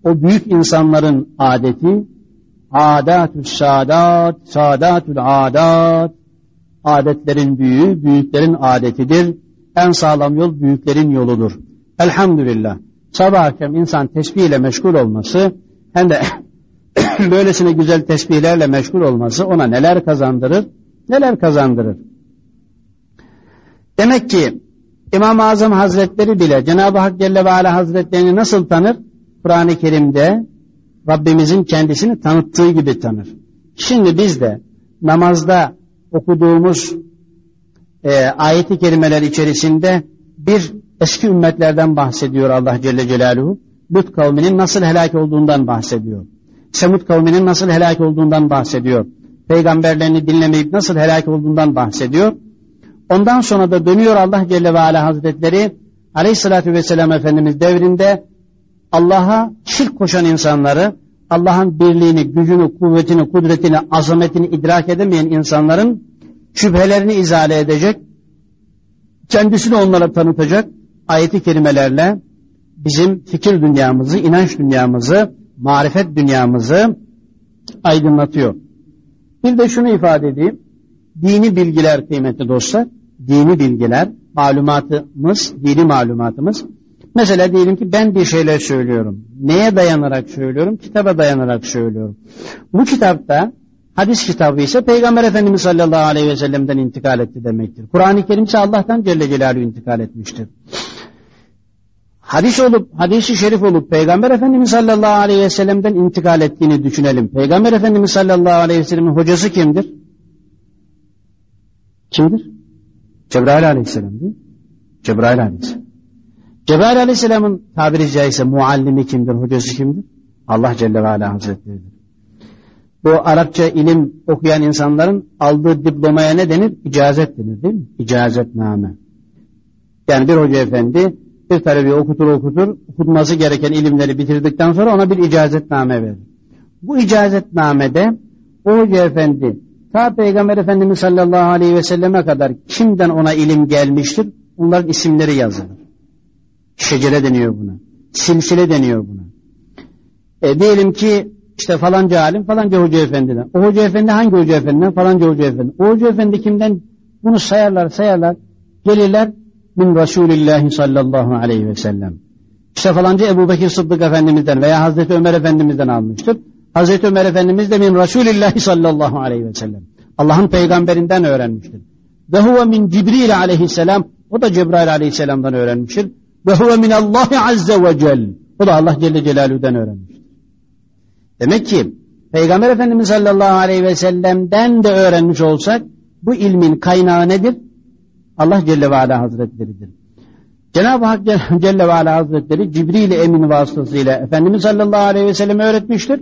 O büyük insanların adeti, adatü sadat, sadatül adat, adetlerin büyüğü, büyüklerin adetidir. En sağlam yol büyüklerin yoludur. Elhamdülillah. Sabah akşam insan tesbih ile meşgul olması, hem de böylesine güzel tesbihlerle meşgul olması ona neler kazandırır, neler kazandırır. Demek ki İmam-ı Azam Hazretleri bile Cenab-ı Hak Celle ve Ala Hazretlerini nasıl tanır? Kur'an-ı Kerim'de Rabbimizin kendisini tanıttığı gibi tanır. Şimdi biz de namazda okuduğumuz e, ayeti kerimeler içerisinde bir eski ümmetlerden bahsediyor Allah Celle Celaluhu. Lut kavminin nasıl helak olduğundan bahsediyor. Semud kavminin nasıl helak olduğundan bahsediyor. Peygamberlerini dinlemeyip nasıl helak olduğundan bahsediyor. Ondan sonra da dönüyor Allah Celle ve Ala Hazretleri Aleyhissalatü Vesselam Efendimiz devrinde Allah'a şirk koşan insanları, Allah'ın birliğini, gücünü, kuvvetini, kudretini, azametini idrak edemeyen insanların şüphelerini izale edecek, kendisini onlara tanıtacak ayeti kelimelerle bizim fikir dünyamızı, inanç dünyamızı, marifet dünyamızı aydınlatıyor. Bir de şunu ifade edeyim. Dini bilgiler kıymetli dostlar, dini bilgiler, malumatımız, dini malumatımız. Mesela diyelim ki ben bir şeyler söylüyorum. Neye dayanarak söylüyorum? Kitaba dayanarak söylüyorum. Bu kitapta hadis kitabı ise Peygamber Efendimiz sallallahu aleyhi ve sellem'den intikal etti demektir. Kur'an-ı Kerim ise Allah'tan Celle Celaluhu intikal etmiştir. Hadis olup, hadisi şerif olup Peygamber Efendimiz sallallahu aleyhi ve sellem'den intikal ettiğini düşünelim. Peygamber Efendimiz sallallahu aleyhi ve sellem'in hocası kimdir? Kimdir? Cebrail aleyhisselam değil mi? Cebrail aleyhisselam. Cebrail aleyhisselamın tabiri caizse muallimi kimdir, hocası kimdir? Allah Celle ve Ala Hazretleri'dir. Bu Arapça ilim okuyan insanların aldığı diplomaya ne denir? İcazet denir değil mi? İcazetname. Yani bir hoca efendi bir talebeyi okutur okutur, okutması gereken ilimleri bitirdikten sonra ona bir icazetname verir. Bu icazetnamede o hoca efendi ta Peygamber Efendimiz sallallahu aleyhi ve selleme kadar kimden ona ilim gelmiştir? Onların isimleri yazılır. Şecere deniyor buna. Silsile deniyor buna. E, diyelim ki işte falanca alim falanca hoca efendiden. O hoca efendi hangi hoca efendiden? Falanca hoca efendi. O hoca efendi kimden? Bunu sayarlar sayarlar. Gelirler min Resulillahi sallallahu aleyhi ve sellem. İşte falanca Ebu Bekir Sıddık Efendimiz'den veya Hazreti Ömer Efendimiz'den almıştır. Hazreti Ömer Efendimiz de min Resulillahi sallallahu aleyhi ve sellem. Allah'ın peygamberinden öğrenmiştir. Ve huve min Cibril aleyhisselam. O da Cebrail aleyhisselamdan öğrenmiştir. Ve huve min Allah azze ve cel. O da Allah Celle Celaluhu'dan öğrenmiştir. Demek ki Peygamber Efendimiz sallallahu aleyhi ve sellem'den de öğrenmiş olsak bu ilmin kaynağı nedir? Allah Celle ve Ala Hazretleri'dir. Cenab-ı Hak Celle ve Ala Hazretleri Cibril-i Emin vasıtasıyla Efendimiz sallallahu aleyhi ve sellem öğretmiştir.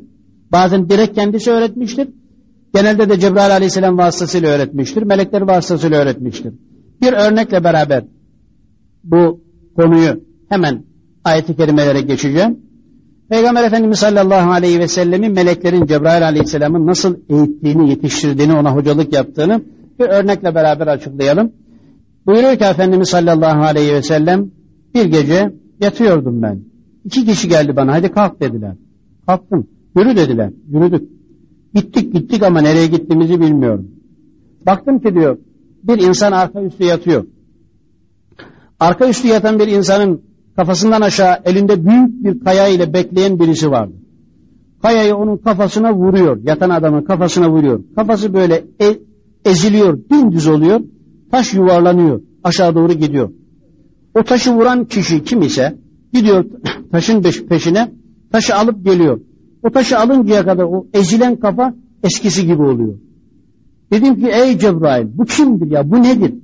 Bazen direkt kendisi öğretmiştir. Genelde de Cebrail aleyhisselam vasıtasıyla öğretmiştir. Melekler vasıtasıyla öğretmiştir. Bir örnekle beraber bu konuyu hemen ayet-i kerimelere geçeceğim. Peygamber Efendimiz sallallahu aleyhi ve sellemin meleklerin Cebrail aleyhisselamın nasıl eğittiğini, yetiştirdiğini, ona hocalık yaptığını bir örnekle beraber açıklayalım. Buyuruyor ki Efendimiz sallallahu aleyhi ve sellem bir gece yatıyordum ben. İki kişi geldi bana hadi kalk dediler. Kalktım. Yürü dediler. Yürüdük. Gittik gittik ama nereye gittiğimizi bilmiyorum. Baktım ki diyor bir insan arka üstü yatıyor. Arka üstü yatan bir insanın kafasından aşağı elinde büyük bir kaya ile bekleyen birisi vardı. Kayayı onun kafasına vuruyor. Yatan adamın kafasına vuruyor. Kafası böyle e, eziliyor, dümdüz oluyor. Taş yuvarlanıyor. Aşağı doğru gidiyor. O taşı vuran kişi kim ise gidiyor taşın peşine taşı alıp geliyor. O taşı alıncaya kadar o ezilen kafa eskisi gibi oluyor. Dedim ki ey Cebrail bu kimdir ya bu nedir?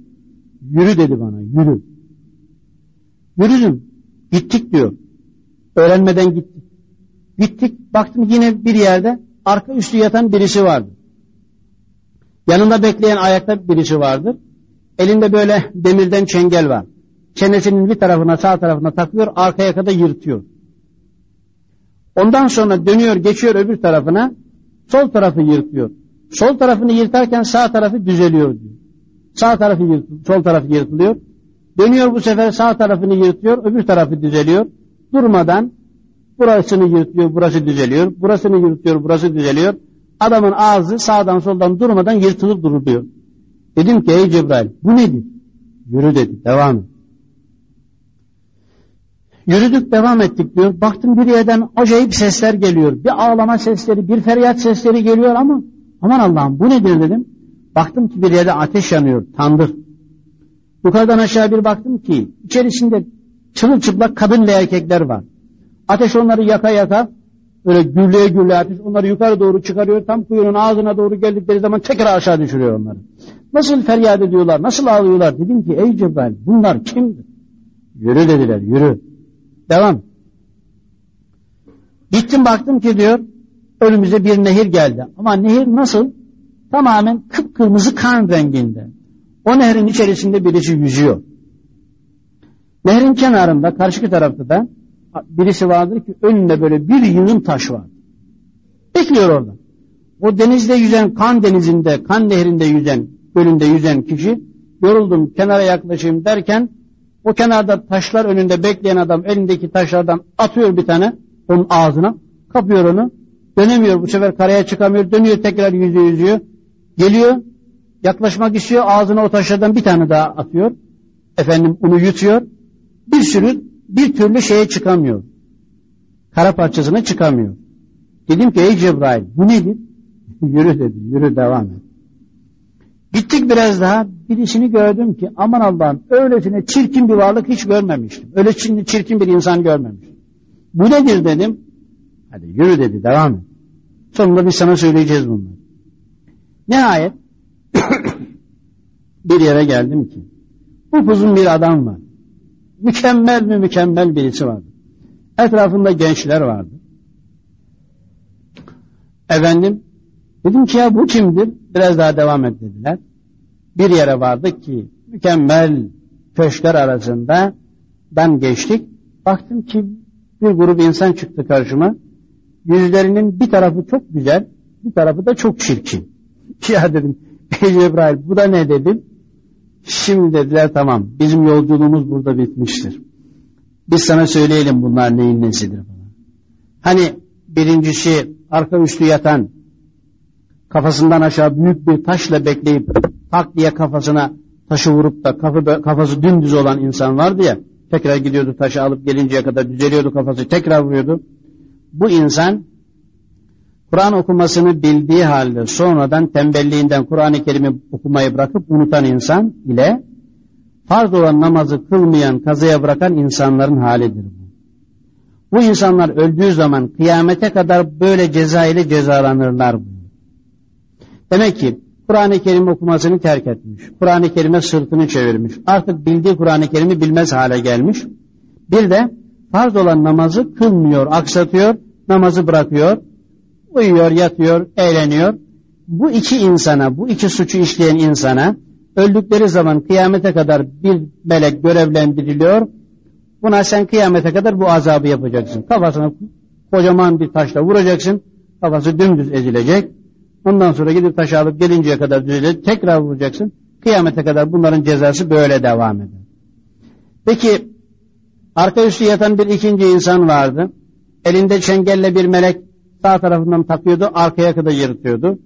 Yürü dedi bana yürü. Yürüdüm. Gittik diyor. Öğrenmeden gittik. Gittik baktım yine bir yerde arka üstü yatan birisi vardı. Yanında bekleyen ayakta birisi vardı. Elinde böyle demirden çengel var. Çenesinin bir tarafına sağ tarafına takıyor arkaya kadar yırtıyor. Ondan sonra dönüyor geçiyor öbür tarafına sol tarafı yırtıyor. Sol tarafını yırtarken sağ tarafı düzeliyor diyor. Sağ tarafı yırtılıyor, sol tarafı yırtılıyor. Dönüyor bu sefer sağ tarafını yırtıyor, öbür tarafı düzeliyor. Durmadan burasını yırtıyor, burası düzeliyor. Burasını yırtıyor, burası düzeliyor. Adamın ağzı sağdan soldan durmadan yırtılıp duruyor. Dedim ki ey Cebrail bu nedir? Yürü dedi, devam et. Yürüdük devam ettik diyor. Baktım bir yerden acayip sesler geliyor. Bir ağlama sesleri, bir feryat sesleri geliyor ama aman Allah'ım bu nedir dedim. Baktım ki bir yerde ateş yanıyor, tandır. Yukarıdan aşağı bir baktım ki içerisinde çırılçıplak kadın ve erkekler var. Ateş onları yaka yaka böyle gürleye gürleye ateş onları yukarı doğru çıkarıyor. Tam kuyunun ağzına doğru geldikleri zaman tekrar aşağı düşürüyor onları. Nasıl feryat ediyorlar, nasıl ağlıyorlar? Dedim ki ey Cebrail bunlar kimdir? Yürü dediler yürü. Devam. Gittim baktım ki diyor önümüze bir nehir geldi. Ama nehir nasıl? Tamamen kıpkırmızı kan renginde. O nehrin içerisinde birisi yüzüyor. Nehrin kenarında karşı tarafta da birisi vardır ki önünde böyle bir yığın taş var. Bekliyor orada. O denizde yüzen, kan denizinde, kan nehrinde yüzen, gölünde yüzen kişi yoruldum kenara yaklaşayım derken o kenarda taşlar önünde bekleyen adam elindeki taşlardan atıyor bir tane onun ağzına. Kapıyor onu. Dönemiyor bu sefer karaya çıkamıyor. Dönüyor tekrar yüzüyor yüzüyor. Geliyor. Yaklaşmak istiyor. Ağzına o taşlardan bir tane daha atıyor. Efendim onu yutuyor. Bir sürü bir türlü şeye çıkamıyor. Kara parçasına çıkamıyor. Dedim ki ey Cebrail bu nedir? yürü dedi. Yürü devam et. Gittik biraz daha birisini gördüm ki aman Allah'ım öylesine çirkin bir varlık hiç görmemiştim. Öyle çirkin bir insan görmemiştim. Bu nedir dedim. Hadi yürü dedi devam et. Sonunda biz sana söyleyeceğiz bunları. Nihayet bir yere geldim ki upuzun bir adam var. Mükemmel mi mükemmel birisi vardı. Etrafında gençler vardı. Efendim dedim ki ya bu kimdir? Biraz daha devam et dediler. Bir yere vardık ki mükemmel köşkler arasında ben geçtik. Baktım ki bir grup insan çıktı karşıma. Yüzlerinin bir tarafı çok güzel, bir tarafı da çok çirkin. Ya dedim, Cebrail bu da ne dedim? Şimdi dediler tamam, bizim yolculuğumuz burada bitmiştir. Biz sana söyleyelim bunlar neyin nesidir. Hani birincisi arka üstü yatan, kafasından aşağı büyük bir taşla bekleyip tak diye kafasına taşı vurup da kafı, kafası dümdüz olan insan vardı ya, tekrar gidiyordu taşı alıp gelinceye kadar düzeliyordu kafası, tekrar vuruyordu. Bu insan Kur'an okumasını bildiği halde sonradan tembelliğinden Kur'an-ı Kerim'i okumayı bırakıp unutan insan ile farz olan namazı kılmayan, kazaya bırakan insanların halidir bu. Bu insanlar öldüğü zaman kıyamete kadar böyle ceza ile cezalanırlar. Demek ki Kur'an-ı Kerim okumasını terk etmiş. Kur'an-ı Kerim'e sırtını çevirmiş. Artık bildiği Kur'an-ı Kerim'i bilmez hale gelmiş. Bir de farz olan namazı kılmıyor, aksatıyor, namazı bırakıyor, uyuyor, yatıyor, eğleniyor. Bu iki insana, bu iki suçu işleyen insana öldükleri zaman kıyamete kadar bir melek görevlendiriliyor. Buna sen kıyamete kadar bu azabı yapacaksın. Kafasına kocaman bir taşla vuracaksın. Kafası dümdüz ezilecek. Ondan sonra gidip taşı alıp gelinceye kadar düzelecek. Tekrar vuracaksın. Kıyamete kadar bunların cezası böyle devam eder. Peki arka üstü yatan bir ikinci insan vardı. Elinde çengelle bir melek sağ tarafından takıyordu, arkaya kadar yırtıyordu.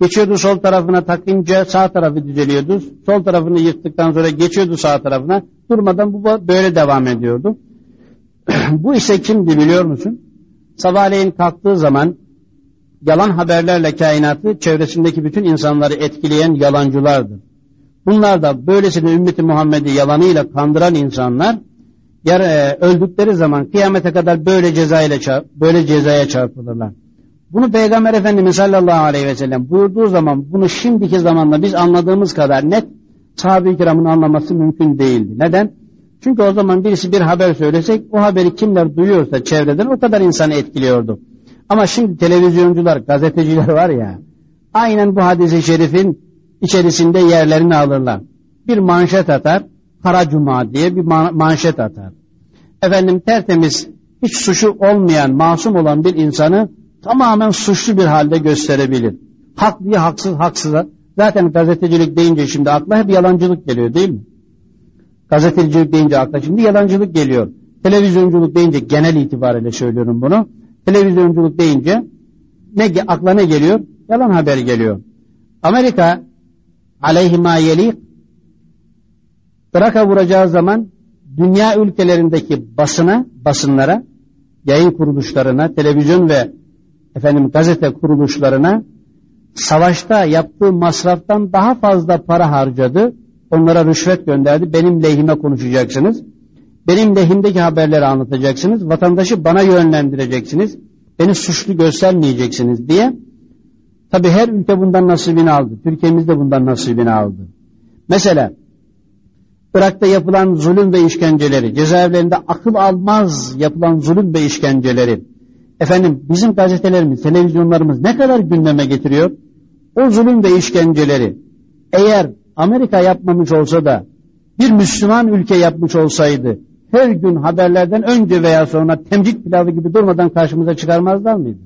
Geçiyordu sol tarafına takınca sağ tarafı düzeliyordu. Sol tarafını yırttıktan sonra geçiyordu sağ tarafına. Durmadan bu böyle devam ediyordu. bu ise kimdi biliyor musun? Sabahleyin kalktığı zaman yalan haberlerle kainatı çevresindeki bütün insanları etkileyen yalancılardır. Bunlar da böylesine ümmeti Muhammed'i yalanıyla kandıran insanlar yer, e, öldükleri zaman kıyamete kadar böyle cezayla böyle cezaya çarpılırlar. Bunu Peygamber Efendimiz sallallahu aleyhi ve sellem buyurduğu zaman bunu şimdiki zamanda biz anladığımız kadar net sahabe-i kiramın anlaması mümkün değildi. Neden? Çünkü o zaman birisi bir haber söylesek o haberi kimler duyuyorsa çevreden o kadar insanı etkiliyordu. Ama şimdi televizyoncular, gazeteciler var ya aynen bu hadisi şerifin içerisinde yerlerini alırlar. Bir manşet atar, Kara Cuma diye bir manşet atar. Efendim tertemiz, hiç suçu olmayan, masum olan bir insanı tamamen suçlu bir halde gösterebilir. Haklı, haksız, haksıza. Zaten gazetecilik deyince şimdi akla hep yalancılık geliyor değil mi? Gazetecilik deyince akla şimdi yalancılık geliyor. Televizyonculuk deyince genel itibariyle söylüyorum bunu. Televizyonculuk deyince ne akla ne geliyor? Yalan haber geliyor. Amerika aleyhima yelik Irak'a vuracağı zaman dünya ülkelerindeki basına, basınlara, yayın kuruluşlarına, televizyon ve efendim gazete kuruluşlarına savaşta yaptığı masraftan daha fazla para harcadı. Onlara rüşvet gönderdi. Benim lehime konuşacaksınız. Benim lehimdeki haberleri anlatacaksınız. Vatandaşı bana yönlendireceksiniz. Beni suçlu göstermeyeceksiniz diye. Tabi her ülke bundan nasibini aldı. Türkiye'miz de bundan nasibini aldı. Mesela Irak'ta yapılan zulüm ve işkenceleri, cezaevlerinde akıl almaz yapılan zulüm ve işkenceleri, efendim bizim gazetelerimiz, televizyonlarımız ne kadar gündeme getiriyor? O zulüm ve işkenceleri eğer Amerika yapmamış olsa da bir Müslüman ülke yapmış olsaydı her gün haberlerden önce veya sonra temcik pilavı gibi durmadan karşımıza çıkarmazlar mıydı?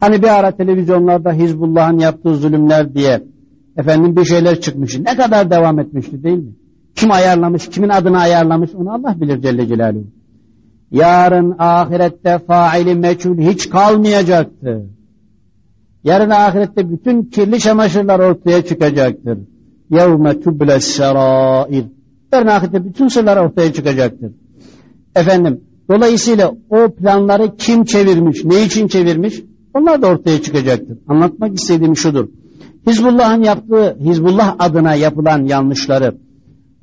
Hani bir ara televizyonlarda Hizbullah'ın yaptığı zulümler diye efendim bir şeyler çıkmış. Ne kadar devam etmişti değil mi? Kim ayarlamış, kimin adını ayarlamış onu Allah bilir Celle Celaluhu. Yarın ahirette faili meçhul hiç kalmayacaktı. Yarın ahirette bütün kirli çamaşırlar ortaya çıkacaktır. Yevme tuble serair. Yarın ahirette bütün sırlar ortaya çıkacaktır. Efendim, dolayısıyla o planları kim çevirmiş, ne için çevirmiş? Onlar da ortaya çıkacaktır. Anlatmak istediğim şudur. Hizbullah'ın yaptığı, Hizbullah adına yapılan yanlışları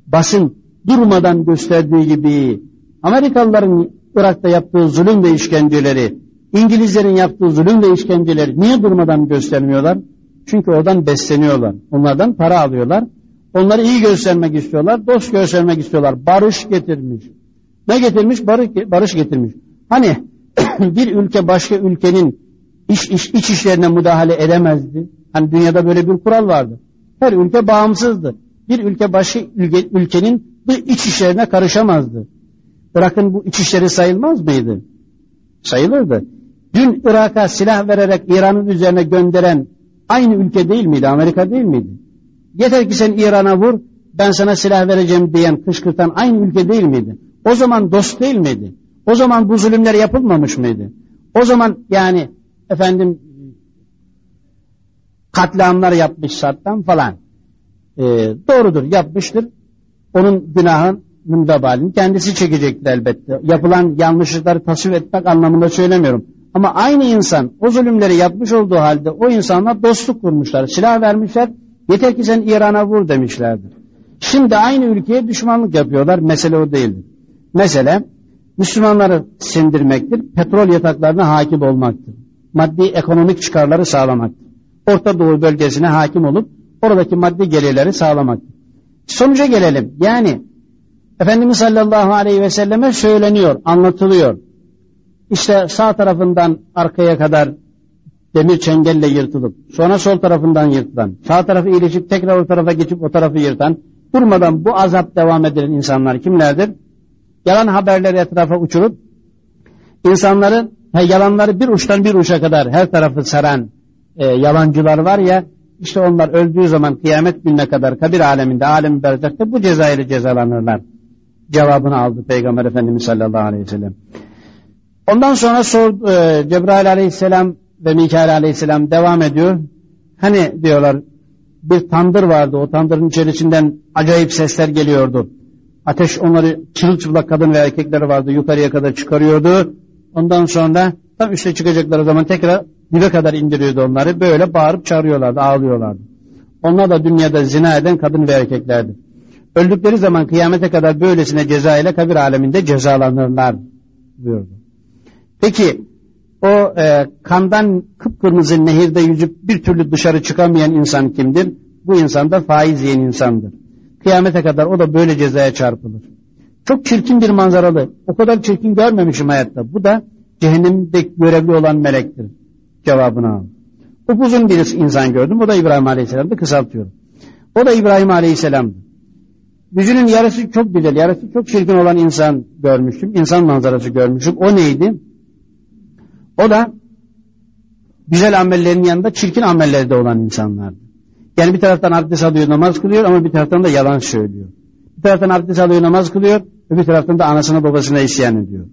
basın durmadan gösterdiği gibi Amerikalıların Irak'ta yaptığı zulüm ve işkenceleri, İngilizlerin yaptığı zulüm ve işkenceleri niye durmadan göstermiyorlar? Çünkü oradan besleniyorlar. Onlardan para alıyorlar. Onları iyi göstermek istiyorlar, dost göstermek istiyorlar. Barış getirmiş. Ne getirmiş? Barış, getirmiş. Hani bir ülke başka ülkenin iç, iç, iç işlerine müdahale edemezdi. Hani dünyada böyle bir kural vardı. Her ülke bağımsızdı. Bir ülke başka ülke, ülkenin iç işlerine karışamazdı. Irak'ın bu iç işleri sayılmaz mıydı? Sayılırdı. Dün Irak'a silah vererek İran'ın üzerine gönderen aynı ülke değil miydi? Amerika değil miydi? Yeter ki sen İran'a vur, ben sana silah vereceğim diyen, kışkırtan aynı ülke değil miydi? O zaman dost değil miydi? O zaman bu zulümler yapılmamış mıydı? O zaman yani efendim katliamlar yapmış Saddam falan. Ee, doğrudur yapmıştır. Onun günahının vebalini kendisi çekecektir elbette. Yapılan yanlışlıkları tasvip etmek anlamında söylemiyorum. Ama aynı insan o zulümleri yapmış olduğu halde o insanlar dostluk kurmuşlar. Silah vermişler. Yeter ki sen İran'a vur demişlerdir. Şimdi aynı ülkeye düşmanlık yapıyorlar. Mesele o değildir. Mesele Müslümanları sindirmektir. Petrol yataklarına hakim olmaktır. Maddi ekonomik çıkarları sağlamaktır. Orta Doğu bölgesine hakim olup oradaki maddi gelirleri sağlamaktır. Sonuca gelelim. Yani Efendimiz sallallahu aleyhi ve selleme söyleniyor, anlatılıyor. İşte sağ tarafından arkaya kadar demir çengelle yırtılıp, sonra sol tarafından yırtılan, sağ tarafı iyileşip tekrar o tarafa geçip o tarafı yırtan, durmadan bu azap devam eden insanlar kimlerdir? Yalan haberleri etrafa uçurup, insanların he, yalanları bir uçtan bir uça kadar her tarafı saran e, yalancılar var ya, işte onlar öldüğü zaman kıyamet gününe kadar kabir aleminde, alem berzakta bu cezayla cezalanırlar. Cevabını aldı Peygamber Efendimiz sallallahu aleyhi ve sellem. Ondan sonra sor, e, Cebrail aleyhisselam ve Mikail aleyhisselam devam ediyor. Hani diyorlar bir tandır vardı. O tandırın içerisinden acayip sesler geliyordu. Ateş onları çırılçıplak kadın ve erkekleri vardı. Yukarıya kadar çıkarıyordu. Ondan sonra tam üste çıkacakları zaman tekrar dibe kadar indiriyordu onları. Böyle bağırıp çağırıyorlardı, ağlıyorlardı. Onlar da dünyada zina eden kadın ve erkeklerdi. Öldükleri zaman kıyamete kadar böylesine ceza ile kabir aleminde cezalanırlar buyurdu. Peki o e, kandan kıpkırmızı nehirde yüzüp bir türlü dışarı çıkamayan insan kimdir? Bu insan da faiz yiyen insandır. Kıyamete kadar o da böyle cezaya çarpılır. Çok çirkin bir manzaralı. O kadar çirkin görmemişim hayatta. Bu da cehennemde görevli olan melektir. Cevabını al. Upuzun bir insan gördüm. O da İbrahim Aleyhisselam'dı. Kısaltıyorum. O da İbrahim Aleyhisselam'dı. Yüzünün yarısı çok güzel, yarısı çok çirkin olan insan görmüştüm. İnsan manzarası görmüştüm. O neydi? O da güzel amellerin yanında çirkin amellerde olan insanlardı. Yani bir taraftan abdest alıyor, namaz kılıyor ama bir taraftan da yalan söylüyor. Bir taraftan abdest alıyor, namaz kılıyor, öbür taraftan da anasına babasına isyan ediyor.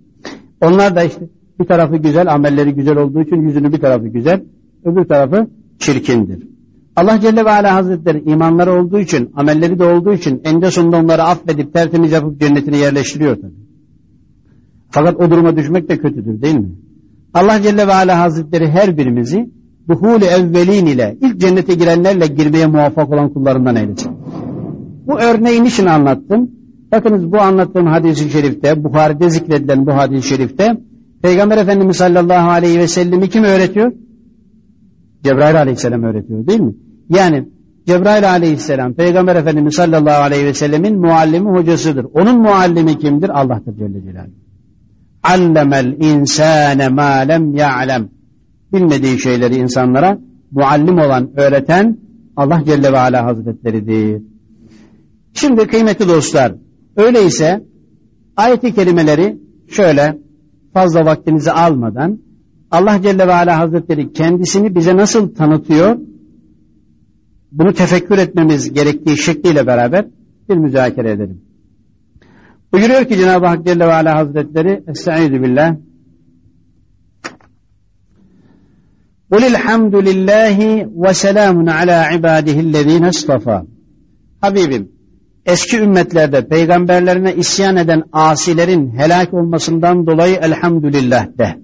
Onlar da işte bir tarafı güzel, amelleri güzel olduğu için yüzünü bir tarafı güzel, öbür tarafı çirkindir. Allah Celle ve Ala Hazretleri imanları olduğu için, amelleri de olduğu için eninde sonunda onları affedip tertemiz yapıp cennetine yerleştiriyor tabi. Fakat o duruma düşmek de kötüdür değil mi? Allah Celle ve Ala Hazretleri her birimizi duhul evvelin ile ilk cennete girenlerle girmeye muvaffak olan kullarından eylesin. Bu örneği niçin anlattım? Bakınız bu anlattığım hadis-i şerifte, Buhari'de zikredilen bu hadis-i şerifte Peygamber Efendimiz sallallahu aleyhi ve sellemi kim öğretiyor? Cebrail aleyhisselam öğretiyor değil mi? Yani Cebrail aleyhisselam Peygamber Efendimiz sallallahu aleyhi ve sellemin muallimi hocasıdır. Onun muallimi kimdir? Allah'tır Celle Celaluhu. Allemel insane ma lem ya'lem. Bilmediği şeyleri insanlara muallim olan, öğreten Allah Celle ve Ala Hazretleridir. Şimdi kıymetli dostlar, öyleyse ayet-i kerimeleri şöyle fazla vaktinizi almadan Allah Celle ve Ala Hazretleri kendisini bize nasıl tanıtıyor? Bunu tefekkür etmemiz gerektiği şekliyle beraber bir müzakere edelim. Buyuruyor ki Cenab-ı Hak Celle ve Ala Hazretleri Estaizu billah قُلِ الْحَمْدُ لِلّٰهِ وَسَلَامٌ عَلَى عِبَادِهِ الَّذ۪ينَ اصْطَفَى Habibim, eski ümmetlerde peygamberlerine isyan eden asilerin helak olmasından dolayı elhamdülillah de.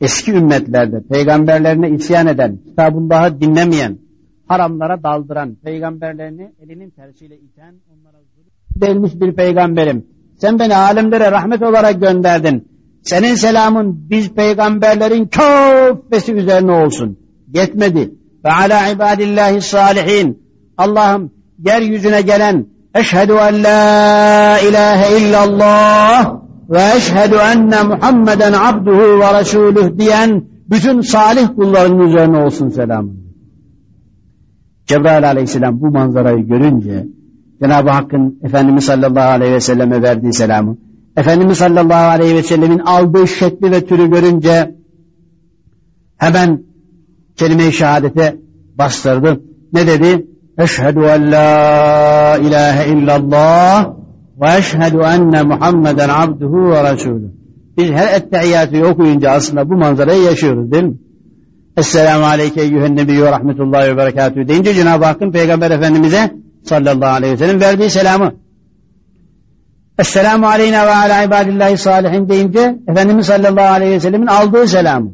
Eski ümmetlerde peygamberlerine isyan eden, kitabullahı dinlemeyen, haramlara daldıran, peygamberlerini elinin tersiyle iten, onlara zulüm değilmiş bir peygamberim. Sen beni alemlere rahmet olarak gönderdin. Senin selamın biz peygamberlerin köfesi üzerine olsun. Yetmedi. Ve ala ibadillahi salihin. Allah'ım yeryüzüne gelen eşhedü en la ilahe illallah ve eşhedü enne Muhammeden abduhu ve resuluh diyen bütün salih kulların üzerine olsun selamın. Cebrail aleyhisselam bu manzarayı görünce Cenab-ı Hakk'ın Efendimiz sallallahu aleyhi ve selleme verdiği selamı Efendimiz sallallahu aleyhi ve sellemin aldığı şekli ve türü görünce hemen kelime-i şehadete bastırdı. Ne dedi? Eşhedü en la ilahe illallah ve eşhedü enne Muhammeden abduhu ve resulü. Biz her ettehiyyatı okuyunca aslında bu manzarayı yaşıyoruz değil mi? Esselamu aleyke eyyühen nebiyyü ve rahmetullahi ve berekatühü deyince Cenab-ı Hakk'ın Peygamber Efendimiz'e sallallahu aleyhi ve sellem verdiği selamı. Esselamu aleyna ve ala ibadillahi salihin deyince Efendimiz sallallahu aleyhi ve sellemin aldığı selamı.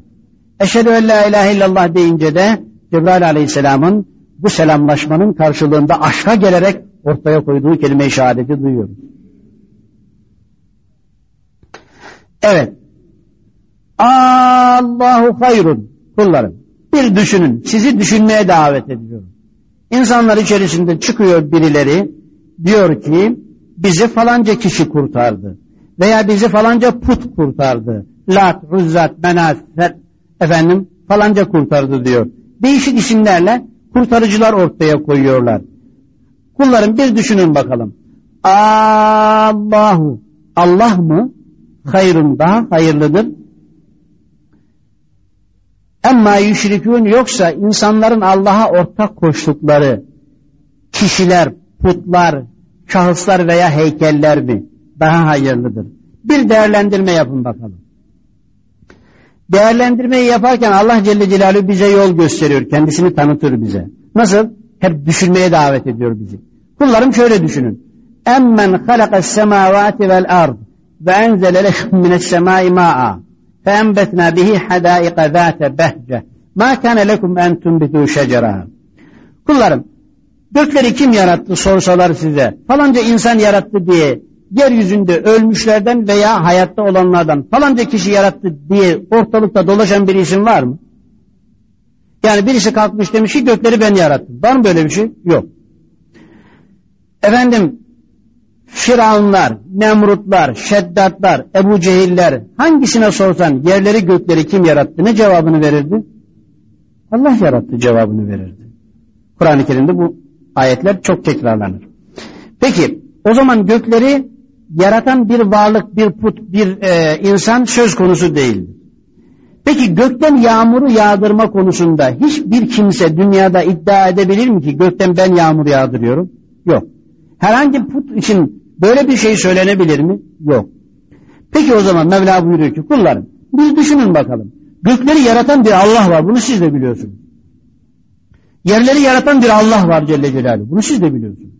Eşhedü en la ilahe illallah deyince de Cebrail aleyhisselamın bu selamlaşmanın karşılığında aşka gelerek ortaya koyduğu kelime-i şehadeti duyuyoruz. Evet. Allahu hayrun kullarım. Bir düşünün. Sizi düşünmeye davet ediyorum. İnsanlar içerisinde çıkıyor birileri diyor ki bizi falanca kişi kurtardı. Veya bizi falanca put kurtardı. Lat, Ruzzat, Menat, efendim falanca kurtardı diyor. Değişik isimlerle kurtarıcılar ortaya koyuyorlar. Kullarım bir düşünün bakalım. Allahu, Allah mı? Hayrun daha hayırlıdır. Emma yüşrikûn yoksa insanların Allah'a ortak koştukları kişiler, putlar, şahıslar veya heykeller mi daha hayırlıdır? Bir değerlendirme yapın bakalım. Değerlendirmeyi yaparken Allah Celle Celaluhu bize yol gösteriyor, kendisini tanıtır bize. Nasıl? Hep düşünmeye davet ediyor bizi. Kullarım şöyle düşünün. Emmen halakas semavati vel ard ve enzele lekum mines semai ma'a فَاَنْبَتْنَا بِهِ حَدَائِقَ ذَاتَ بَهْجَةً مَا كَانَ لَكُمْ اَنْ تُنْبِتُوا شَجَرَهَا Kullarım, gökleri kim yarattı sorsalar size, falanca insan yarattı diye, yeryüzünde ölmüşlerden veya hayatta olanlardan falanca kişi yarattı diye ortalıkta dolaşan bir isim var mı? Yani birisi kalkmış demiş ki gökleri ben yarattım. Var mı böyle bir şey? Yok. Efendim Firavunlar, Nemrutlar, Şeddatlar, Ebu Cehiller hangisine sorsan yerleri gökleri kim yarattı ne cevabını verirdi? Allah yarattı cevabını verirdi. Kur'an-ı Kerim'de bu ayetler çok tekrarlanır. Peki o zaman gökleri yaratan bir varlık, bir put, bir e, insan söz konusu değildir. Peki gökten yağmuru yağdırma konusunda hiçbir kimse dünyada iddia edebilir mi ki gökten ben yağmur yağdırıyorum? Yok. Herhangi put için böyle bir şey söylenebilir mi? Yok. Peki o zaman Mevla buyuruyor ki kullarım biz düşünün bakalım. Gökleri yaratan bir Allah var bunu siz de biliyorsunuz. Yerleri yaratan bir Allah var Celle Celaluhu bunu siz de biliyorsunuz.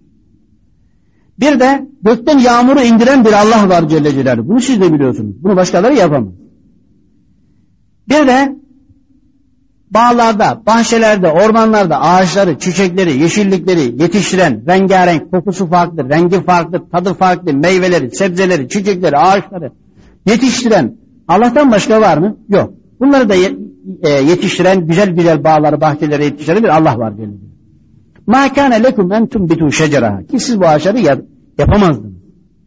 Bir de gökten yağmuru indiren bir Allah var Celle Celaluhu bunu siz de biliyorsunuz. Bunu başkaları yapamaz. Bir de bağlarda, bahçelerde, ormanlarda ağaçları, çiçekleri, yeşillikleri yetiştiren rengarenk, kokusu farklı, rengi farklı, tadı farklı, meyveleri, sebzeleri, çiçekleri, ağaçları yetiştiren Allah'tan başka var mı? Yok. Bunları da e, yetiştiren, güzel güzel bağları, bahçeleri yetiştiren bir Allah var diyelim. Ma kana lekum en tumbitu şeceraha. Ki siz bu ağaçları yap yapamazdınız.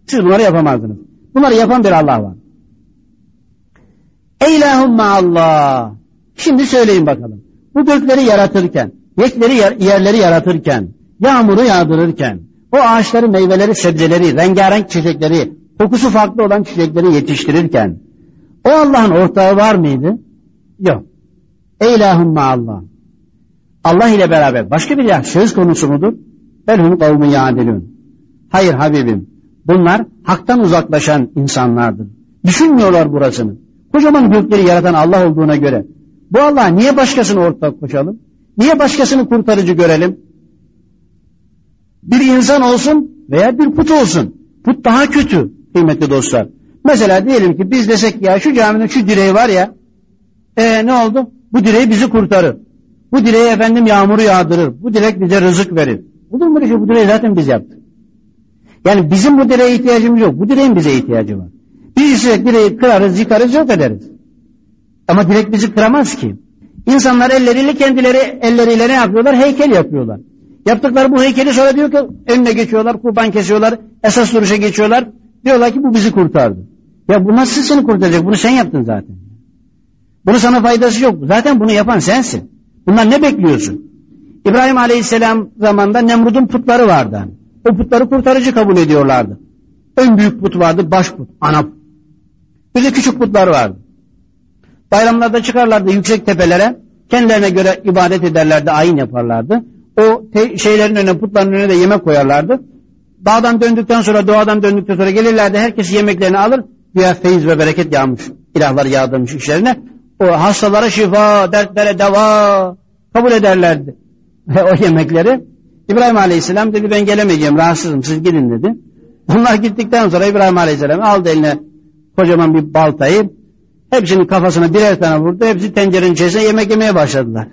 Siz bunları yapamazdınız. Bunları yapan bir Allah var. Eylahum Allah. Şimdi söyleyin bakalım. Bu gökleri yaratırken, yekleri yerleri yaratırken, yağmuru yağdırırken, o ağaçları, meyveleri, sebzeleri, rengarenk çiçekleri, kokusu farklı olan çiçekleri yetiştirirken, O Allah'ın ortağı var mıydı? Yok. Eylahum Allah. Allah ile beraber başka bir söz konusu mudur? Belhum kavmi yadilun. Hayır Habibim. Bunlar haktan uzaklaşan insanlardır. Düşünmüyorlar burasını. Kocaman gökleri yaratan Allah olduğuna göre bu Allah'a niye başkasını ortak koşalım? Niye başkasını kurtarıcı görelim? Bir insan olsun veya bir put olsun. Put daha kötü kıymetli dostlar. Mesela diyelim ki biz desek ya şu caminin şu direği var ya e, ne oldu? Bu direği bizi kurtarır. Bu direği efendim yağmuru yağdırır. Bu direk bize rızık verir. Olur mu şey? Bu direği zaten biz yaptık. Yani bizim bu direğe ihtiyacımız yok. Bu direğin bize ihtiyacı var. Biz ise direği kırarız, yıkarız, yok ederiz. Ama direk bizi kıramaz ki. İnsanlar elleriyle kendileri elleriyle ne yapıyorlar? Heykel yapıyorlar. Yaptıkları bu heykeli sonra diyor ki önüne geçiyorlar, kurban kesiyorlar, esas duruşa geçiyorlar. Diyorlar ki bu bizi kurtardı. Ya bu nasıl seni kurtaracak? Bunu sen yaptın zaten. Bunu sana faydası yok. Zaten bunu yapan sensin. Bunlar ne bekliyorsun? İbrahim Aleyhisselam zamanında Nemrud'un putları vardı. O putları kurtarıcı kabul ediyorlardı. En büyük put vardı, baş put, ana put. Bir de küçük putlar vardı. Bayramlarda çıkarlardı yüksek tepelere, kendilerine göre ibadet ederlerdi, ayin yaparlardı. O şeylerin önüne, putların önüne de yemek koyarlardı. Dağdan döndükten sonra, doğadan döndükten sonra gelirlerdi, herkes yemeklerini alır, güya feyiz ve bereket yağmış, ilahlar yağdırmış işlerine. O hastalara şifa, dertlere deva kabul ederlerdi o yemekleri. İbrahim Aleyhisselam dedi ben gelemeyeceğim, rahatsızım, siz gidin dedi. Bunlar gittikten sonra İbrahim Aleyhisselam aldı eline kocaman bir baltayı, hepsinin kafasına birer tane vurdu, hepsi tencerenin içerisinde yemek yemeye başladılar.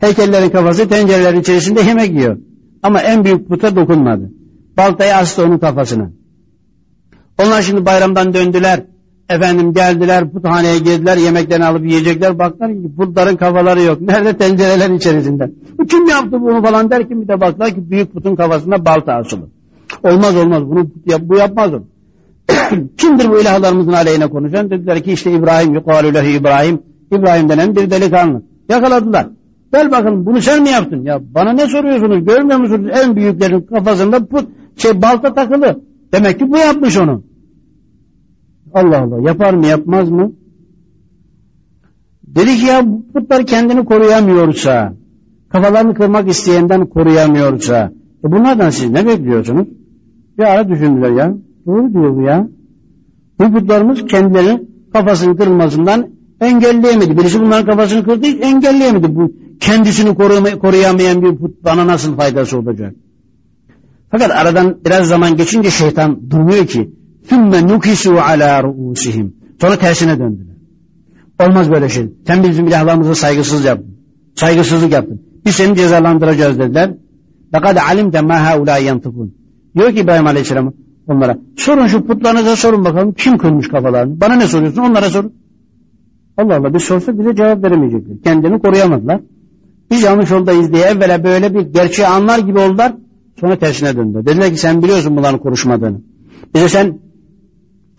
Heykellerin kafası tencerelerin içerisinde yemek yiyor. Ama en büyük puta dokunmadı. Baltayı astı onun kafasına. Onlar şimdi bayramdan döndüler. Efendim geldiler puthaneye girdiler yemeklerini alıp yiyecekler. Baklar ki putların kafaları yok. Nerede tencereler içerisinde. Bu kim yaptı bunu falan derken bir de baklar ki büyük putun kafasında balta asılı. Olmaz olmaz bunu bu yapmaz o. Kimdir bu ilahlarımızın aleyhine konuşan? Dediler ki işte İbrahim yukarı İbrahim. İbrahim denen bir delikanlı. Yakaladılar. Gel bakın bunu sen mi yaptın? Ya bana ne soruyorsunuz? Görmüyor musunuz? En büyüklerin kafasında put, şey balta takılı. Demek ki bu yapmış onu. Allah Allah yapar mı yapmaz mı? Dedi ki ya putlar kendini koruyamıyorsa, kafalarını kırmak isteyenden koruyamıyorsa, e bunlardan siz ne bekliyorsunuz? Bir ara düşündüler ya. Doğru diyor bu ya Bu putlarımız kendileri kafasının kırılmasından engelleyemedi. Birisi bunların kafasını kırdı engelleyemedi. Bu kendisini koruyamayan bir put bana nasıl faydası olacak? Fakat aradan biraz zaman geçince şeytan durmuyor ki ثُمَّ نُكِسُوا عَلَى رُؤُسِهِمْ Sonra tersine döndüler. Olmaz böyle şey. Sen bizim ilahlarımıza saygısız yaptın. Saygısızlık yaptın. Biz seni cezalandıracağız dediler. لَقَدْ عَلِمْتَ مَا هَا اُلَٰي يَنْتِقُونَ Diyor ki İbrahim Aleyhisselam onlara sorun şu putlarınıza sorun bakalım kim kırmış kafalarını. Bana ne soruyorsun onlara sorun. Allah Allah biz sorsak bize cevap veremeyecekler. Kendini koruyamadılar. Biz yanlış yoldayız diye evvela böyle bir gerçeği anlar gibi oldular. Sonra tersine döndü. Dediler ki sen biliyorsun bunların konuşmadığını. Bize sen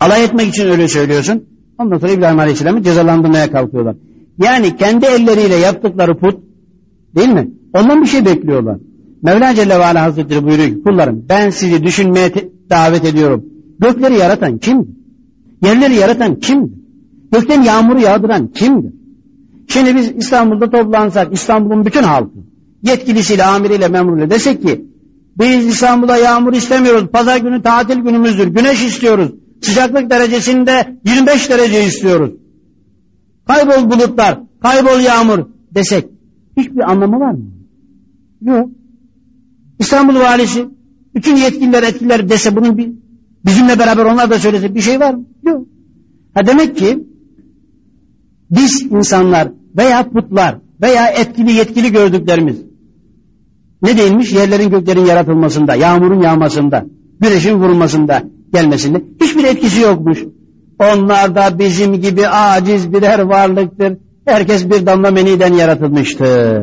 alay etmek için öyle söylüyorsun. Ondan sonra İbrahim Aleyhisselam'ı cezalandırmaya kalkıyorlar. Yani kendi elleriyle yaptıkları put değil mi? Ondan bir şey bekliyorlar. Mevla Celle ve Ala Hazretleri buyuruyor ki kullarım ben sizi düşünmeye davet ediyorum. Gökleri yaratan kimdir? Yerleri yaratan kimdir? Gökten yağmuru yağdıran kimdir? Şimdi biz İstanbul'da toplansak İstanbul'un bütün halkı yetkilisiyle, amiriyle, memuruyla desek ki biz İstanbul'a yağmur istemiyoruz. Pazar günü tatil günümüzdür. Güneş istiyoruz. Sıcaklık derecesinde 25 derece istiyoruz. Kaybol bulutlar, kaybol yağmur desek hiçbir anlamı var mı? Yok. İstanbul valisi bütün yetkililer etkiler dese bunun bir bizimle beraber onlar da söylese bir şey var mı? Yok. Ha demek ki biz insanlar veya putlar veya etkili yetkili gördüklerimiz ne değilmiş? Yerlerin göklerin yaratılmasında, yağmurun yağmasında, güneşin vurulmasında, gelmesinde hiçbir etkisi yokmuş. Onlar da bizim gibi aciz birer varlıktır. Herkes bir damla meniden yaratılmıştır.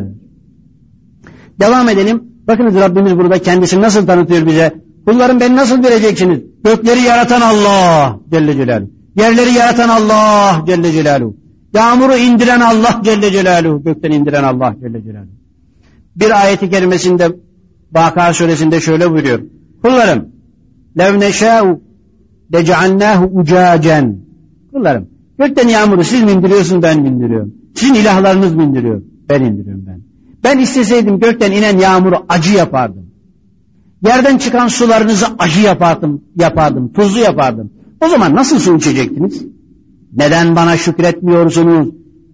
Devam edelim. Bakınız Rabbimiz burada kendisini nasıl tanıtıyor bize. Kullarım beni nasıl vereceksiniz? Gökleri yaratan Allah Celle Celaluhu. Yerleri yaratan Allah Celle Celaluhu. Yağmuru indiren Allah Celle Celaluhu. Gökten indiren Allah Celle Celaluhu. Bir ayeti kerimesinde Bakara suresinde şöyle buyuruyor. Kullarım lev neşâ'u leca'annâhu ucâcen. Kullarım Gökten yağmuru siz mi indiriyorsunuz ben mi indiriyorum? Sizin ilahlarınız mı indiriyor? Ben indiriyorum ben. Ben isteseydim gökten inen yağmuru acı yapardım. Yerden çıkan sularınızı acı yapardım, yapardım, tuzlu yapardım. O zaman nasıl su içecektiniz? Neden bana şükretmiyorsunuz?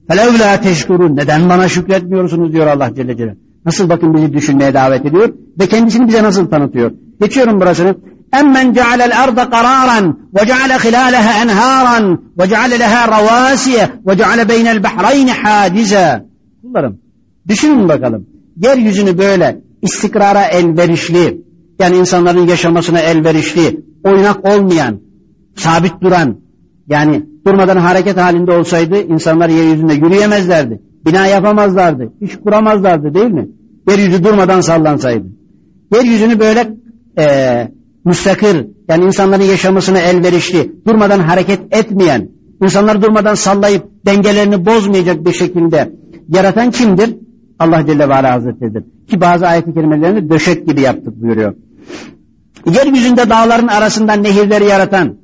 Felevla teşkurun. Neden bana şükretmiyorsunuz diyor Allah Celle Celaluhu. Nasıl bakın bizi düşünmeye davet ediyor ve kendisini bize nasıl tanıtıyor. Geçiyorum burasını. Emmen cealel arda kararan ve ceale hilaleha enharan ve ceale leha ve ceale beynel bahrayni hadize. Kullarım düşünün bakalım. Yeryüzünü böyle istikrara elverişli yani insanların yaşamasına elverişli, oynak olmayan, sabit duran yani durmadan hareket halinde olsaydı insanlar yeryüzünde yürüyemezlerdi. Bina yapamazlardı, iş kuramazlardı değil mi? Yeryüzü durmadan sallansaydı. Yeryüzünü böyle e, müstakir, yani insanların yaşamasına elverişli, durmadan hareket etmeyen, insanlar durmadan sallayıp dengelerini bozmayacak bir şekilde yaratan kimdir? Allah Celle ve Ala Hazretleri'dir. Ki bazı ayet-i kerimelerini döşek gibi yaptık buyuruyor. Yeryüzünde dağların arasından nehirleri yaratan,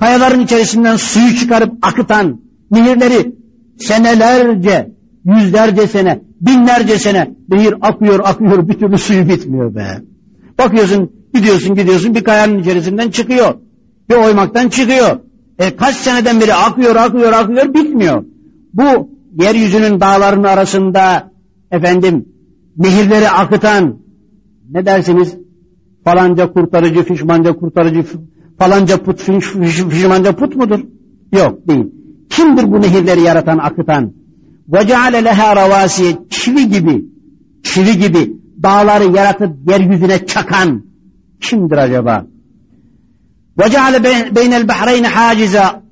kayaların içerisinden suyu çıkarıp akıtan, nehirleri senelerce, yüzlerce sene, binlerce sene nehir akıyor akıyor bir türlü suyu bitmiyor be. Bakıyorsun gidiyorsun gidiyorsun bir kayanın içerisinden çıkıyor. Bir oymaktan çıkıyor. E, kaç seneden beri akıyor akıyor akıyor bitmiyor. Bu yeryüzünün dağlarının arasında efendim nehirleri akıtan ne dersiniz falanca kurtarıcı, fişmanca kurtarıcı, falanca put, fiş, fiş, fişmanca put mudur? Yok değil. Kimdir bu nehirleri yaratan, akıtan? وَجَعَلَ لَهَا رَوَاسِيَ Çivi gibi, çivi gibi dağları yaratıp yeryüzüne çakan kimdir acaba? وَجَعَلَ بَيْنَ الْبَحْرَيْنِ حَاجِزًا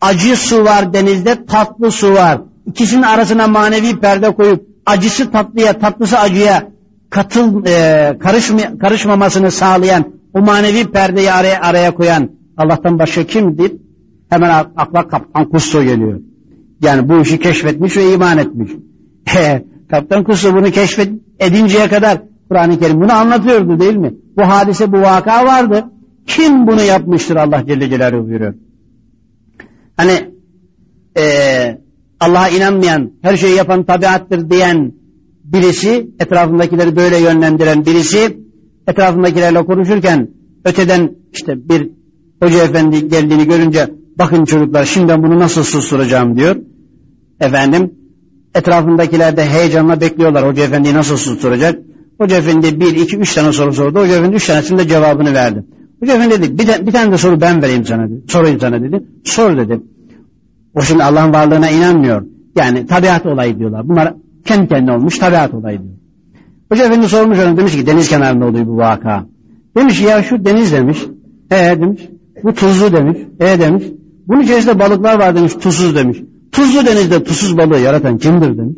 Acı su var denizde, tatlı su var. İkisinin arasına manevi perde koyup acısı tatlıya, tatlısı acıya katıl e, karışma, karışmamasını sağlayan o manevi perdeyi araya araya koyan Allah'tan başka kimdir? Hemen akla Kaptan Kusto geliyor. Yani bu işi keşfetmiş ve iman etmiş. Kaptan Kusto bunu keşfet edinceye kadar Kur'an-ı Kerim bunu anlatıyordu değil mi? Bu hadise, bu vaka vardı. Kim bunu yapmıştır Allah Celle Celaluhu buyuruyor. Hani e, Allah'a inanmayan, her şeyi yapan tabiattır diyen birisi, etrafındakileri böyle yönlendiren birisi, etrafındakilerle konuşurken öteden işte bir hoca efendi geldiğini görünce bakın çocuklar şimdi bunu nasıl susturacağım diyor. Efendim etrafındakiler de heyecanla bekliyorlar hoca efendiyi nasıl susturacak. Hoca efendi bir, iki, üç tane soru sordu. Hoca efendi üç tanesinin de cevabını verdi. Hoca efendi dedi bir, bir tane de soru ben vereyim sana dedi. Sorayım sana dedi. Sor dedi. Şimdi Allah'ın varlığına inanmıyor. Yani tabiat olayı diyorlar. Bunlar kendi kendine olmuş tabiat olayı diyor. Hoca efendi sormuş ona demiş ki deniz kenarında oluyor bu vaka. Demiş ya şu deniz demiş. He demiş. Bu tuzlu demiş. E demiş. Bunun içerisinde balıklar var demiş. Tuzsuz demiş. Tuzlu denizde tuzsuz balığı yaratan kimdir demiş.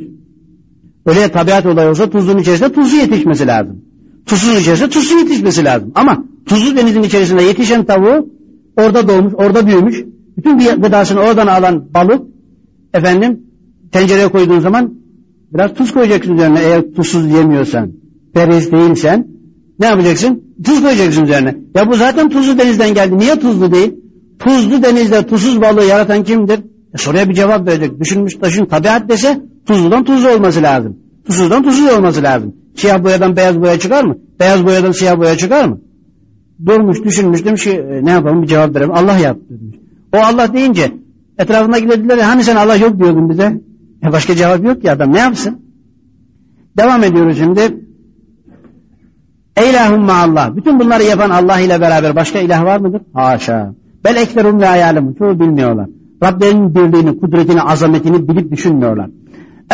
Öyle tabiat olayı olsa tuzlunun içerisinde tuzlu yetişmesi lazım. Tuzsuzun içerisinde tuzlu yetişmesi lazım. Ama tuzlu denizin içerisinde yetişen tavuğu orada doğmuş, orada büyümüş. Bütün gıdasını oradan alan balık efendim tencereye koyduğun zaman Biraz tuz koyacaksın üzerine eğer tuzsuz yemiyorsan. Periz değilsen ne yapacaksın? Tuz koyacaksın üzerine. Ya bu zaten tuzlu denizden geldi. Niye tuzlu değil? Tuzlu denizde tuzsuz balığı yaratan kimdir? E soruya bir cevap verecek. Düşünmüş taşın tabiat dese tuzludan tuzlu olması lazım. Tuzsuzdan tuzsuz olması lazım. Siyah boyadan beyaz boya çıkar mı? Beyaz boyadan siyah boya çıkar mı? Durmuş düşünmüş demiş ki e, ne yapalım bir cevap verelim. Allah yaptı. O Allah deyince etrafındaki dediler hani sen Allah yok diyordun bize. E başka cevap yok ki adam ne yapsın? Devam ediyoruz şimdi. Eylahum Allah. Bütün bunları yapan Allah ile beraber başka ilah var mıdır? Haşa. Bel eklerum la ya'lemun. Çoğu bilmiyorlar. Rablerinin birliğini, kudretini, azametini bilip düşünmüyorlar.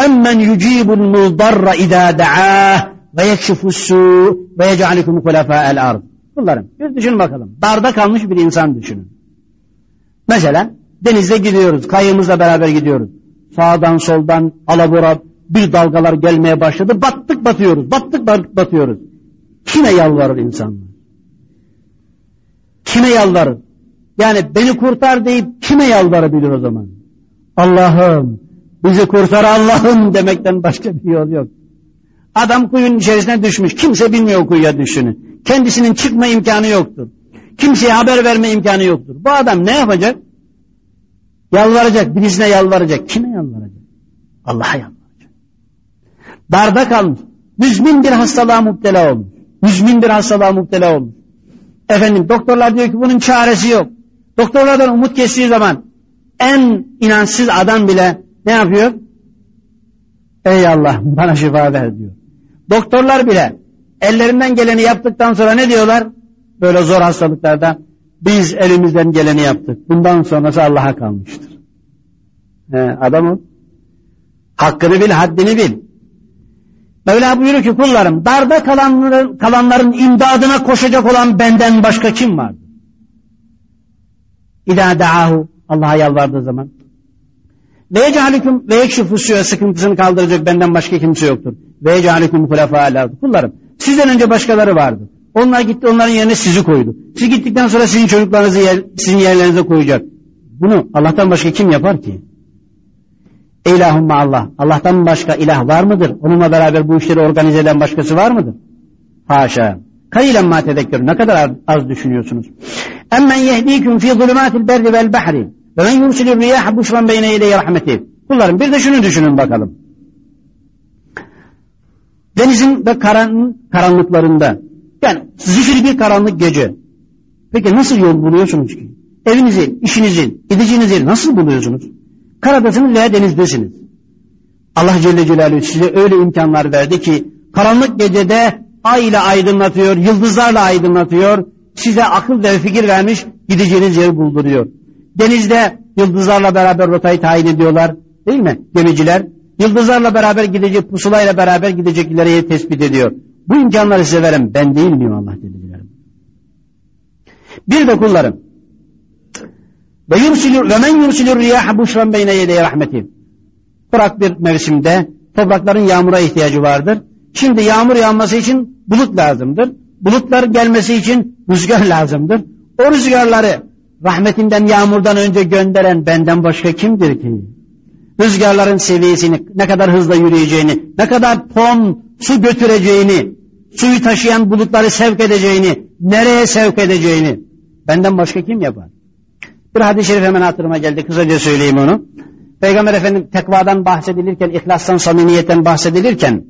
Emmen yucibul muzdarra idâ da'âh ve yekşifus su ve yec'alikum hulefâ'el ard. Bunların bir düşün bakalım. Darda kalmış bir insan düşünün. Mesela denizde gidiyoruz. Kayığımızla beraber gidiyoruz. Sağdan soldan alabora bir dalgalar gelmeye başladı. Battık batıyoruz. Battık batıyoruz. Kime yalvarır insanlar? Kime yalvarır? Yani beni kurtar deyip kime yalvarabilir o zaman? Allah'ım bizi kurtar Allah'ım demekten başka bir yol yok. Adam kuyunun içerisine düşmüş. Kimse bilmiyor kuyuya düşünü. Kendisinin çıkma imkanı yoktur. Kimseye haber verme imkanı yoktur. Bu adam ne yapacak? Yalvaracak, birisine yalvaracak. Kime yalvaracak? Allah'a yalvaracak. Darda kalmış. Müzmin bir hastalığa müptela olmuş. Müzmin bir hastalığa müptela olmuş. Efendim doktorlar diyor ki bunun çaresi yok. Doktorlardan umut kestiği zaman en inançsız adam bile ne yapıyor? Ey Allah bana şifa ver diyor. Doktorlar bile ellerinden geleni yaptıktan sonra ne diyorlar? Böyle zor hastalıklarda biz elimizden geleni yaptık. Bundan sonrası Allah'a kalmıştır. He, adam. Hakkını bil, haddini bil. Mevla buyuruyor ki kullarım darda kalanların, kalanların imdadına koşacak olan benden başka kim var? İlâ da'ahu Allah'a yalvardığı zaman. Ve yecalikum ve yekşifu suya sıkıntısını kaldıracak benden başka kimse yoktur. Ve yecalikum hulefâ Kullarım sizden önce başkaları vardı. Onlar gitti onların yerine sizi koydu. Siz gittikten sonra sizin çocuklarınızı yer, sizin yerlerinize koyacak. Bunu Allah'tan başka kim yapar ki? İlahumma Allah. Allah'tan başka ilah var mıdır? Onunla beraber bu işleri organize eden başkası var mıdır? Haşa. Kayılen ma tedekkürü. Ne kadar az, düşünüyorsunuz. Emmen yehdiküm fi zulümatil berri vel bahri. Ve men yursilir riyâh buşran beyne yedeyi rahmeti. Kullarım bir de şunu düşünün bakalım. Denizin ve karan, karanlıklarında yani zifiri bir karanlık gece. Peki nasıl yol buluyorsunuz ki? Evinizi, işinizi, gideceğiniz nasıl buluyorsunuz? Karadasınız veya denizdesiniz. Allah Celle Celaluhu size öyle imkanlar verdi ki karanlık gecede ay ile aydınlatıyor, yıldızlarla aydınlatıyor, size akıl ve fikir vermiş, gideceğiniz yeri bulduruyor. Denizde yıldızlarla beraber rotayı tayin ediyorlar, değil mi? Gemiciler, yıldızlarla beraber gidecek, pusulayla beraber gidecekleri yeri tespit ediyor. Bu imkanları size veren ben değil miyim Allah dedi. Bir de kullarım, ve yursilur ve men yursilur riyaha buşran beyne yedey rahmeti. Kurak bir mevsimde toprakların yağmura ihtiyacı vardır. Şimdi yağmur yağması için bulut lazımdır. Bulutlar gelmesi için rüzgar lazımdır. O rüzgarları rahmetinden yağmurdan önce gönderen benden başka kimdir ki? Rüzgarların seviyesini, ne kadar hızla yürüyeceğini, ne kadar ton su götüreceğini, suyu taşıyan bulutları sevk edeceğini, nereye sevk edeceğini benden başka kim yapar? Bir hadis-i şerif hemen hatırıma geldi. Kısaca söyleyeyim onu. Peygamber Efendim tekvadan bahsedilirken, ihlastan, samimiyetten bahsedilirken,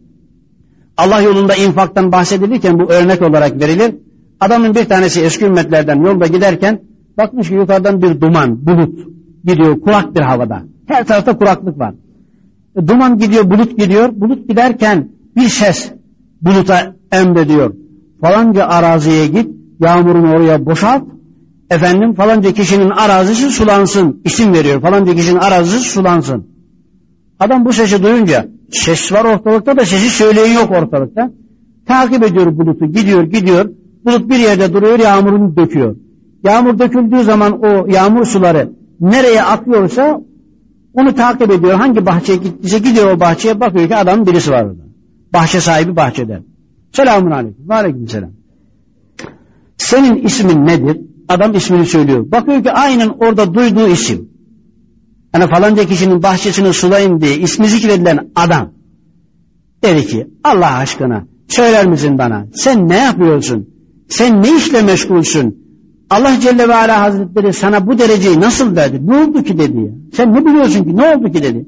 Allah yolunda infaktan bahsedilirken bu örnek olarak verilir. Adamın bir tanesi eski ümmetlerden yolda giderken bakmış ki yukarıdan bir duman, bulut gidiyor kurak bir havada. Her tarafta kuraklık var. E, duman gidiyor, bulut gidiyor. Bulut giderken bir ses buluta emrediyor. Falanca araziye git, yağmurunu oraya boşalt, efendim falanca kişinin arazisi sulansın. isim veriyor. Falanca kişinin arazisi sulansın. Adam bu sesi duyunca ses var ortalıkta da sesi söyleyen yok ortalıkta. Takip ediyor bulutu. Gidiyor gidiyor. Bulut bir yerde duruyor yağmurunu döküyor. Yağmur döküldüğü zaman o yağmur suları nereye akıyorsa onu takip ediyor. Hangi bahçeye gittiyse gidiyor o bahçeye bakıyor ki adamın birisi var orada. Bahçe sahibi bahçede. Selamun aleyküm. Ve aleyküm selam. Senin ismin nedir? Adam ismini söylüyor. Bakıyor ki aynen orada duyduğu isim. Hani falanca kişinin bahçesini sulayın diye ismi zikredilen adam. Dedi ki Allah aşkına söyler misin bana sen ne yapıyorsun? Sen ne işle meşgulsün? Allah Celle ve Ala Hazretleri sana bu dereceyi nasıl verdi? Ne oldu ki dedi ya. Sen ne biliyorsun ki ne oldu ki dedi.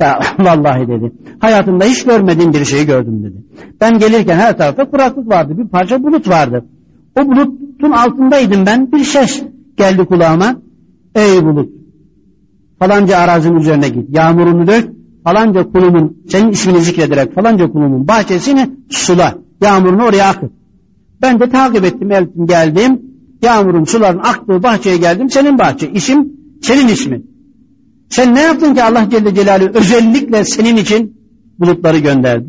Ya vallahi dedi. Hayatımda hiç görmediğim bir şeyi gördüm dedi. Ben gelirken her tarafta kuraklık vardı. Bir parça bulut vardı. O bulutun altındaydım ben. Bir ses geldi kulağıma. Ey bulut falanca arazinin üzerine git. Yağmurunu dök. Falanca kulumun senin ismini zikrederek falanca kulumun bahçesini sula. Yağmurunu oraya akıt. Ben de takip ettim, eltim, geldim. Yağmurun suların aktığı bahçeye geldim. Senin bahçe. İsim senin ismin. Sen ne yaptın ki Allah Celle Celaluhu özellikle senin için bulutları gönderdi?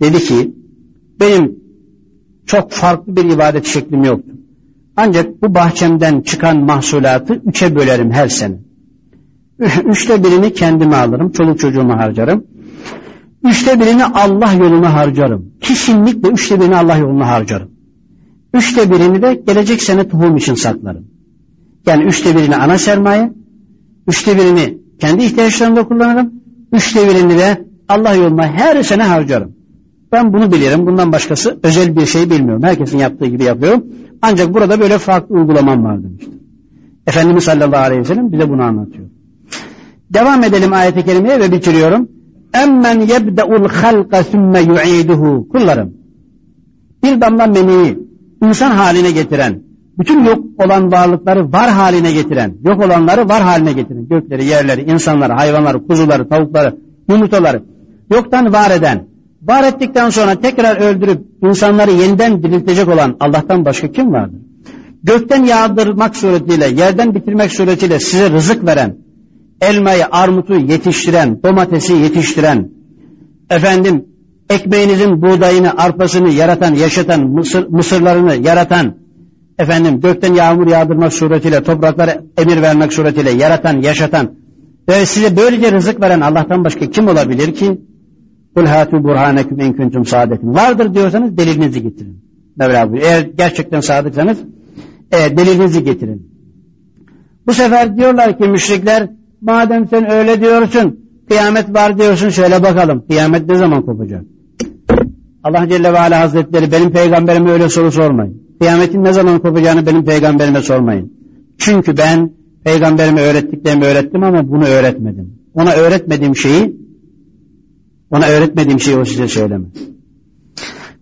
Dedi ki benim çok farklı bir ibadet şeklim yoktu. Ancak bu bahçemden çıkan mahsulatı üçe bölerim her sene. Üçte birini kendime alırım, çoluk çocuğuma harcarım. Üçte birini Allah yoluna harcarım. Kesinlikle üçte birini Allah yoluna harcarım. Üçte birini de gelecek sene tohum için saklarım. Yani üçte birini ana sermaye, üçte birini kendi ihtiyaçlarımda kullanırım, üçte birini de Allah yoluna her sene harcarım. Ben bunu bilirim. Bundan başkası özel bir şey bilmiyorum. Herkesin yaptığı gibi yapıyorum. Ancak burada böyle farklı uygulamam var demiştim. Efendimiz sallallahu aleyhi ve sellem bize bunu anlatıyor. Devam edelim ayet-i kerimeye ve bitiriyorum. Emmen yebde'ul halqa sümme yu'iduhu. Kullarım. Bir damla meniyi insan haline getiren, bütün yok olan varlıkları var haline getiren, yok olanları var haline getiren, gökleri, yerleri, insanları, hayvanları, kuzuları, tavukları, yumurtaları, yoktan var eden, var ettikten sonra tekrar öldürüp insanları yeniden diriltecek olan Allah'tan başka kim vardır? Gökten yağdırmak suretiyle, yerden bitirmek suretiyle size rızık veren, elmayı, armutu yetiştiren, domatesi yetiştiren, efendim ekmeğinizin buğdayını, arpasını yaratan, yaşatan, mısır, mısırlarını yaratan, efendim gökten yağmur yağdırmak suretiyle, topraklara emir vermek suretiyle yaratan, yaşatan ve size böylece rızık veren Allah'tan başka kim olabilir ki? Kul hatu burhaneküm in kuntum sadekin. Vardır diyorsanız delilinizi getirin. Mevla buyuruyor. Eğer gerçekten sadıksanız e, delilinizi getirin. Bu sefer diyorlar ki müşrikler madem sen öyle diyorsun kıyamet var diyorsun söyle bakalım kıyamet ne zaman kopacak? Allah Celle ve Ala Hazretleri benim peygamberime öyle soru sormayın. Kıyametin ne zaman kopacağını benim peygamberime sormayın. Çünkü ben peygamberime öğrettiklerimi öğrettim ama bunu öğretmedim. Ona öğretmediğim şeyi ona öğretmediğim şeyi o size söylemez.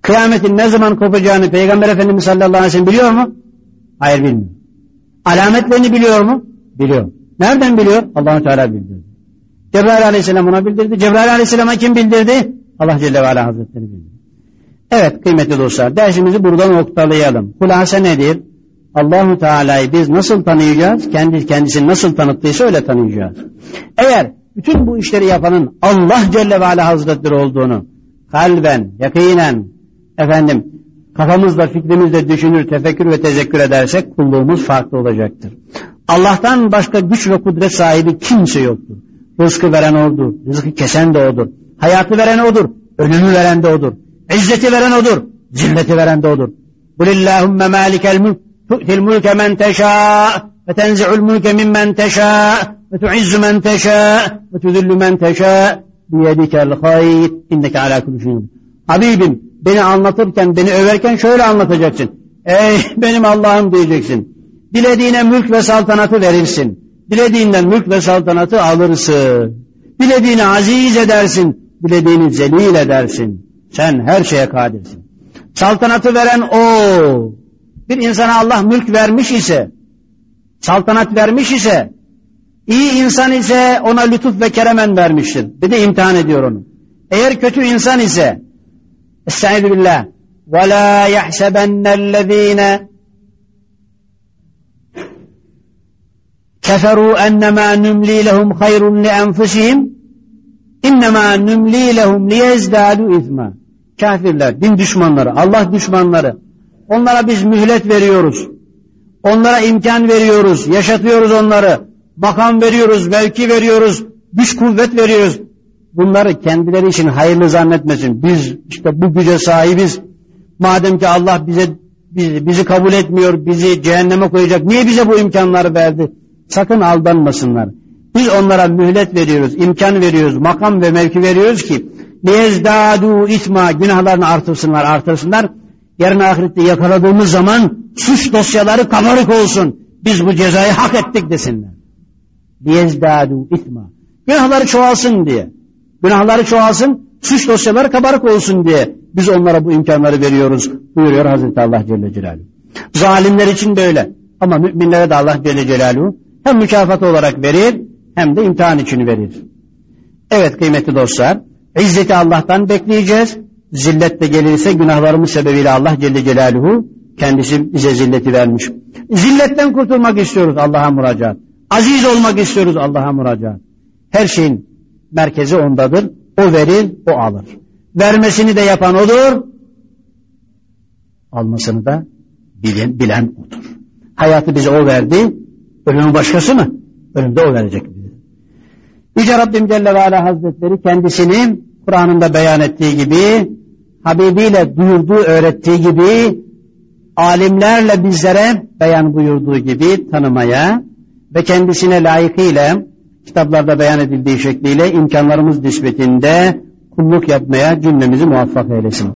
Kıyametin ne zaman kopacağını Peygamber Efendimiz sallallahu aleyhi ve sellem biliyor mu? Hayır bilmiyor. Alametlerini biliyor mu? Biliyor. Nereden biliyor? allah Teala bildirdi. Cebrail aleyhisselam ona bildirdi. Cebrail aleyhisselama kim bildirdi? Allah Celle ve Ala Hazretleri bildirdi. Evet kıymetli dostlar dersimizi buradan noktalayalım. Hulasa nedir? Allahu Teala'yı biz nasıl tanıyacağız? Kendi kendisini nasıl tanıttıysa öyle tanıyacağız. Eğer bütün bu işleri yapanın Allah Celle ve Ala Hazretleri olduğunu kalben, yakinen, efendim kafamızda, fikrimizde düşünür, tefekkür ve tezekkür edersek kulluğumuz farklı olacaktır. Allah'tan başka güç ve kudret sahibi kimse yoktur. Rızkı veren odur, rızkı kesen de odur. Hayatı veren odur, ölümü veren de odur. İzzeti veren odur, zilleti veren de odur. Kulillahümme malikel mülk, tu'til mülke men teşâ, ve tenzi'ul mülke mimmen teşâ, ve tu'izzu men teşâ, ve tuzillu men teşâ, biyedikel hayr, inneke alâ kulü şeyin. Habibim, beni anlatırken, beni överken şöyle anlatacaksın. Ey benim Allah'ım diyeceksin. Dilediğine mülk ve saltanatı verirsin. Dilediğinden mülk ve saltanatı alırsın. Dilediğini aziz edersin. Dilediğini zelil edersin. Sen her şeye kadirsin. Saltanatı veren o. Bir insana Allah mülk vermiş ise, saltanat vermiş ise, iyi insan ise ona lütuf ve keremen vermiştir. Bir de imtihan ediyor onu. Eğer kötü insan ise, Estaizu billah, وَلَا يَحْسَبَنَّ الَّذ۪ينَ keferu ennemâ nümlî lehum hayrun li enfusihim innemâ nümlî lehum liyezdâdu izmâ. Kafirler, din düşmanları, Allah düşmanları. Onlara biz mühlet veriyoruz. Onlara imkan veriyoruz, yaşatıyoruz onları. Makam veriyoruz, mevki veriyoruz, güç kuvvet veriyoruz. Bunları kendileri için hayırlı zannetmesin. Biz işte bu güce sahibiz. Madem ki Allah bize bizi, bizi kabul etmiyor, bizi cehenneme koyacak. Niye bize bu imkanları verdi? Sakın aldanmasınlar. Biz onlara mühlet veriyoruz, imkan veriyoruz, makam ve mevki veriyoruz ki liyezdadu itma günahlarını artırsınlar, artırsınlar. Yarın ahirette yakaladığımız zaman suç dosyaları kabarık olsun. Biz bu cezayı hak ettik desinler. Liyezdadu itma. Günahları çoğalsın diye. Günahları çoğalsın, suç dosyaları kabarık olsun diye biz onlara bu imkanları veriyoruz buyuruyor Hazreti Allah Celle Celaluhu. Zalimler için böyle ama müminlere de Allah Celle Celaluhu hem mükafat olarak verir hem de imtihan için verir. Evet kıymetli dostlar, izzeti Allah'tan bekleyeceğiz. Zillet de gelirse günahlarımız sebebiyle Allah Celle Celaluhu kendisi bize zilleti vermiş. Zilletten kurtulmak istiyoruz Allah'a müracaat. Aziz olmak istiyoruz Allah'a müracaat. Her şeyin merkezi ondadır. O verir, o alır. Vermesini de yapan odur. Almasını da bilen, bilen odur. Hayatı bize o verdi. Ölümü başkası mı? Ölümde o verecek bize. Yüce Rabbim Celle ve Ala Hazretleri kendisini Kur'an'ında beyan ettiği gibi Habibiyle duyurduğu, öğrettiği gibi alimlerle bizlere beyan buyurduğu gibi tanımaya ve kendisine layıkıyla kitaplarda beyan edildiği şekliyle imkanlarımız nispetinde kulluk yapmaya cümlemizi muvaffak eylesin.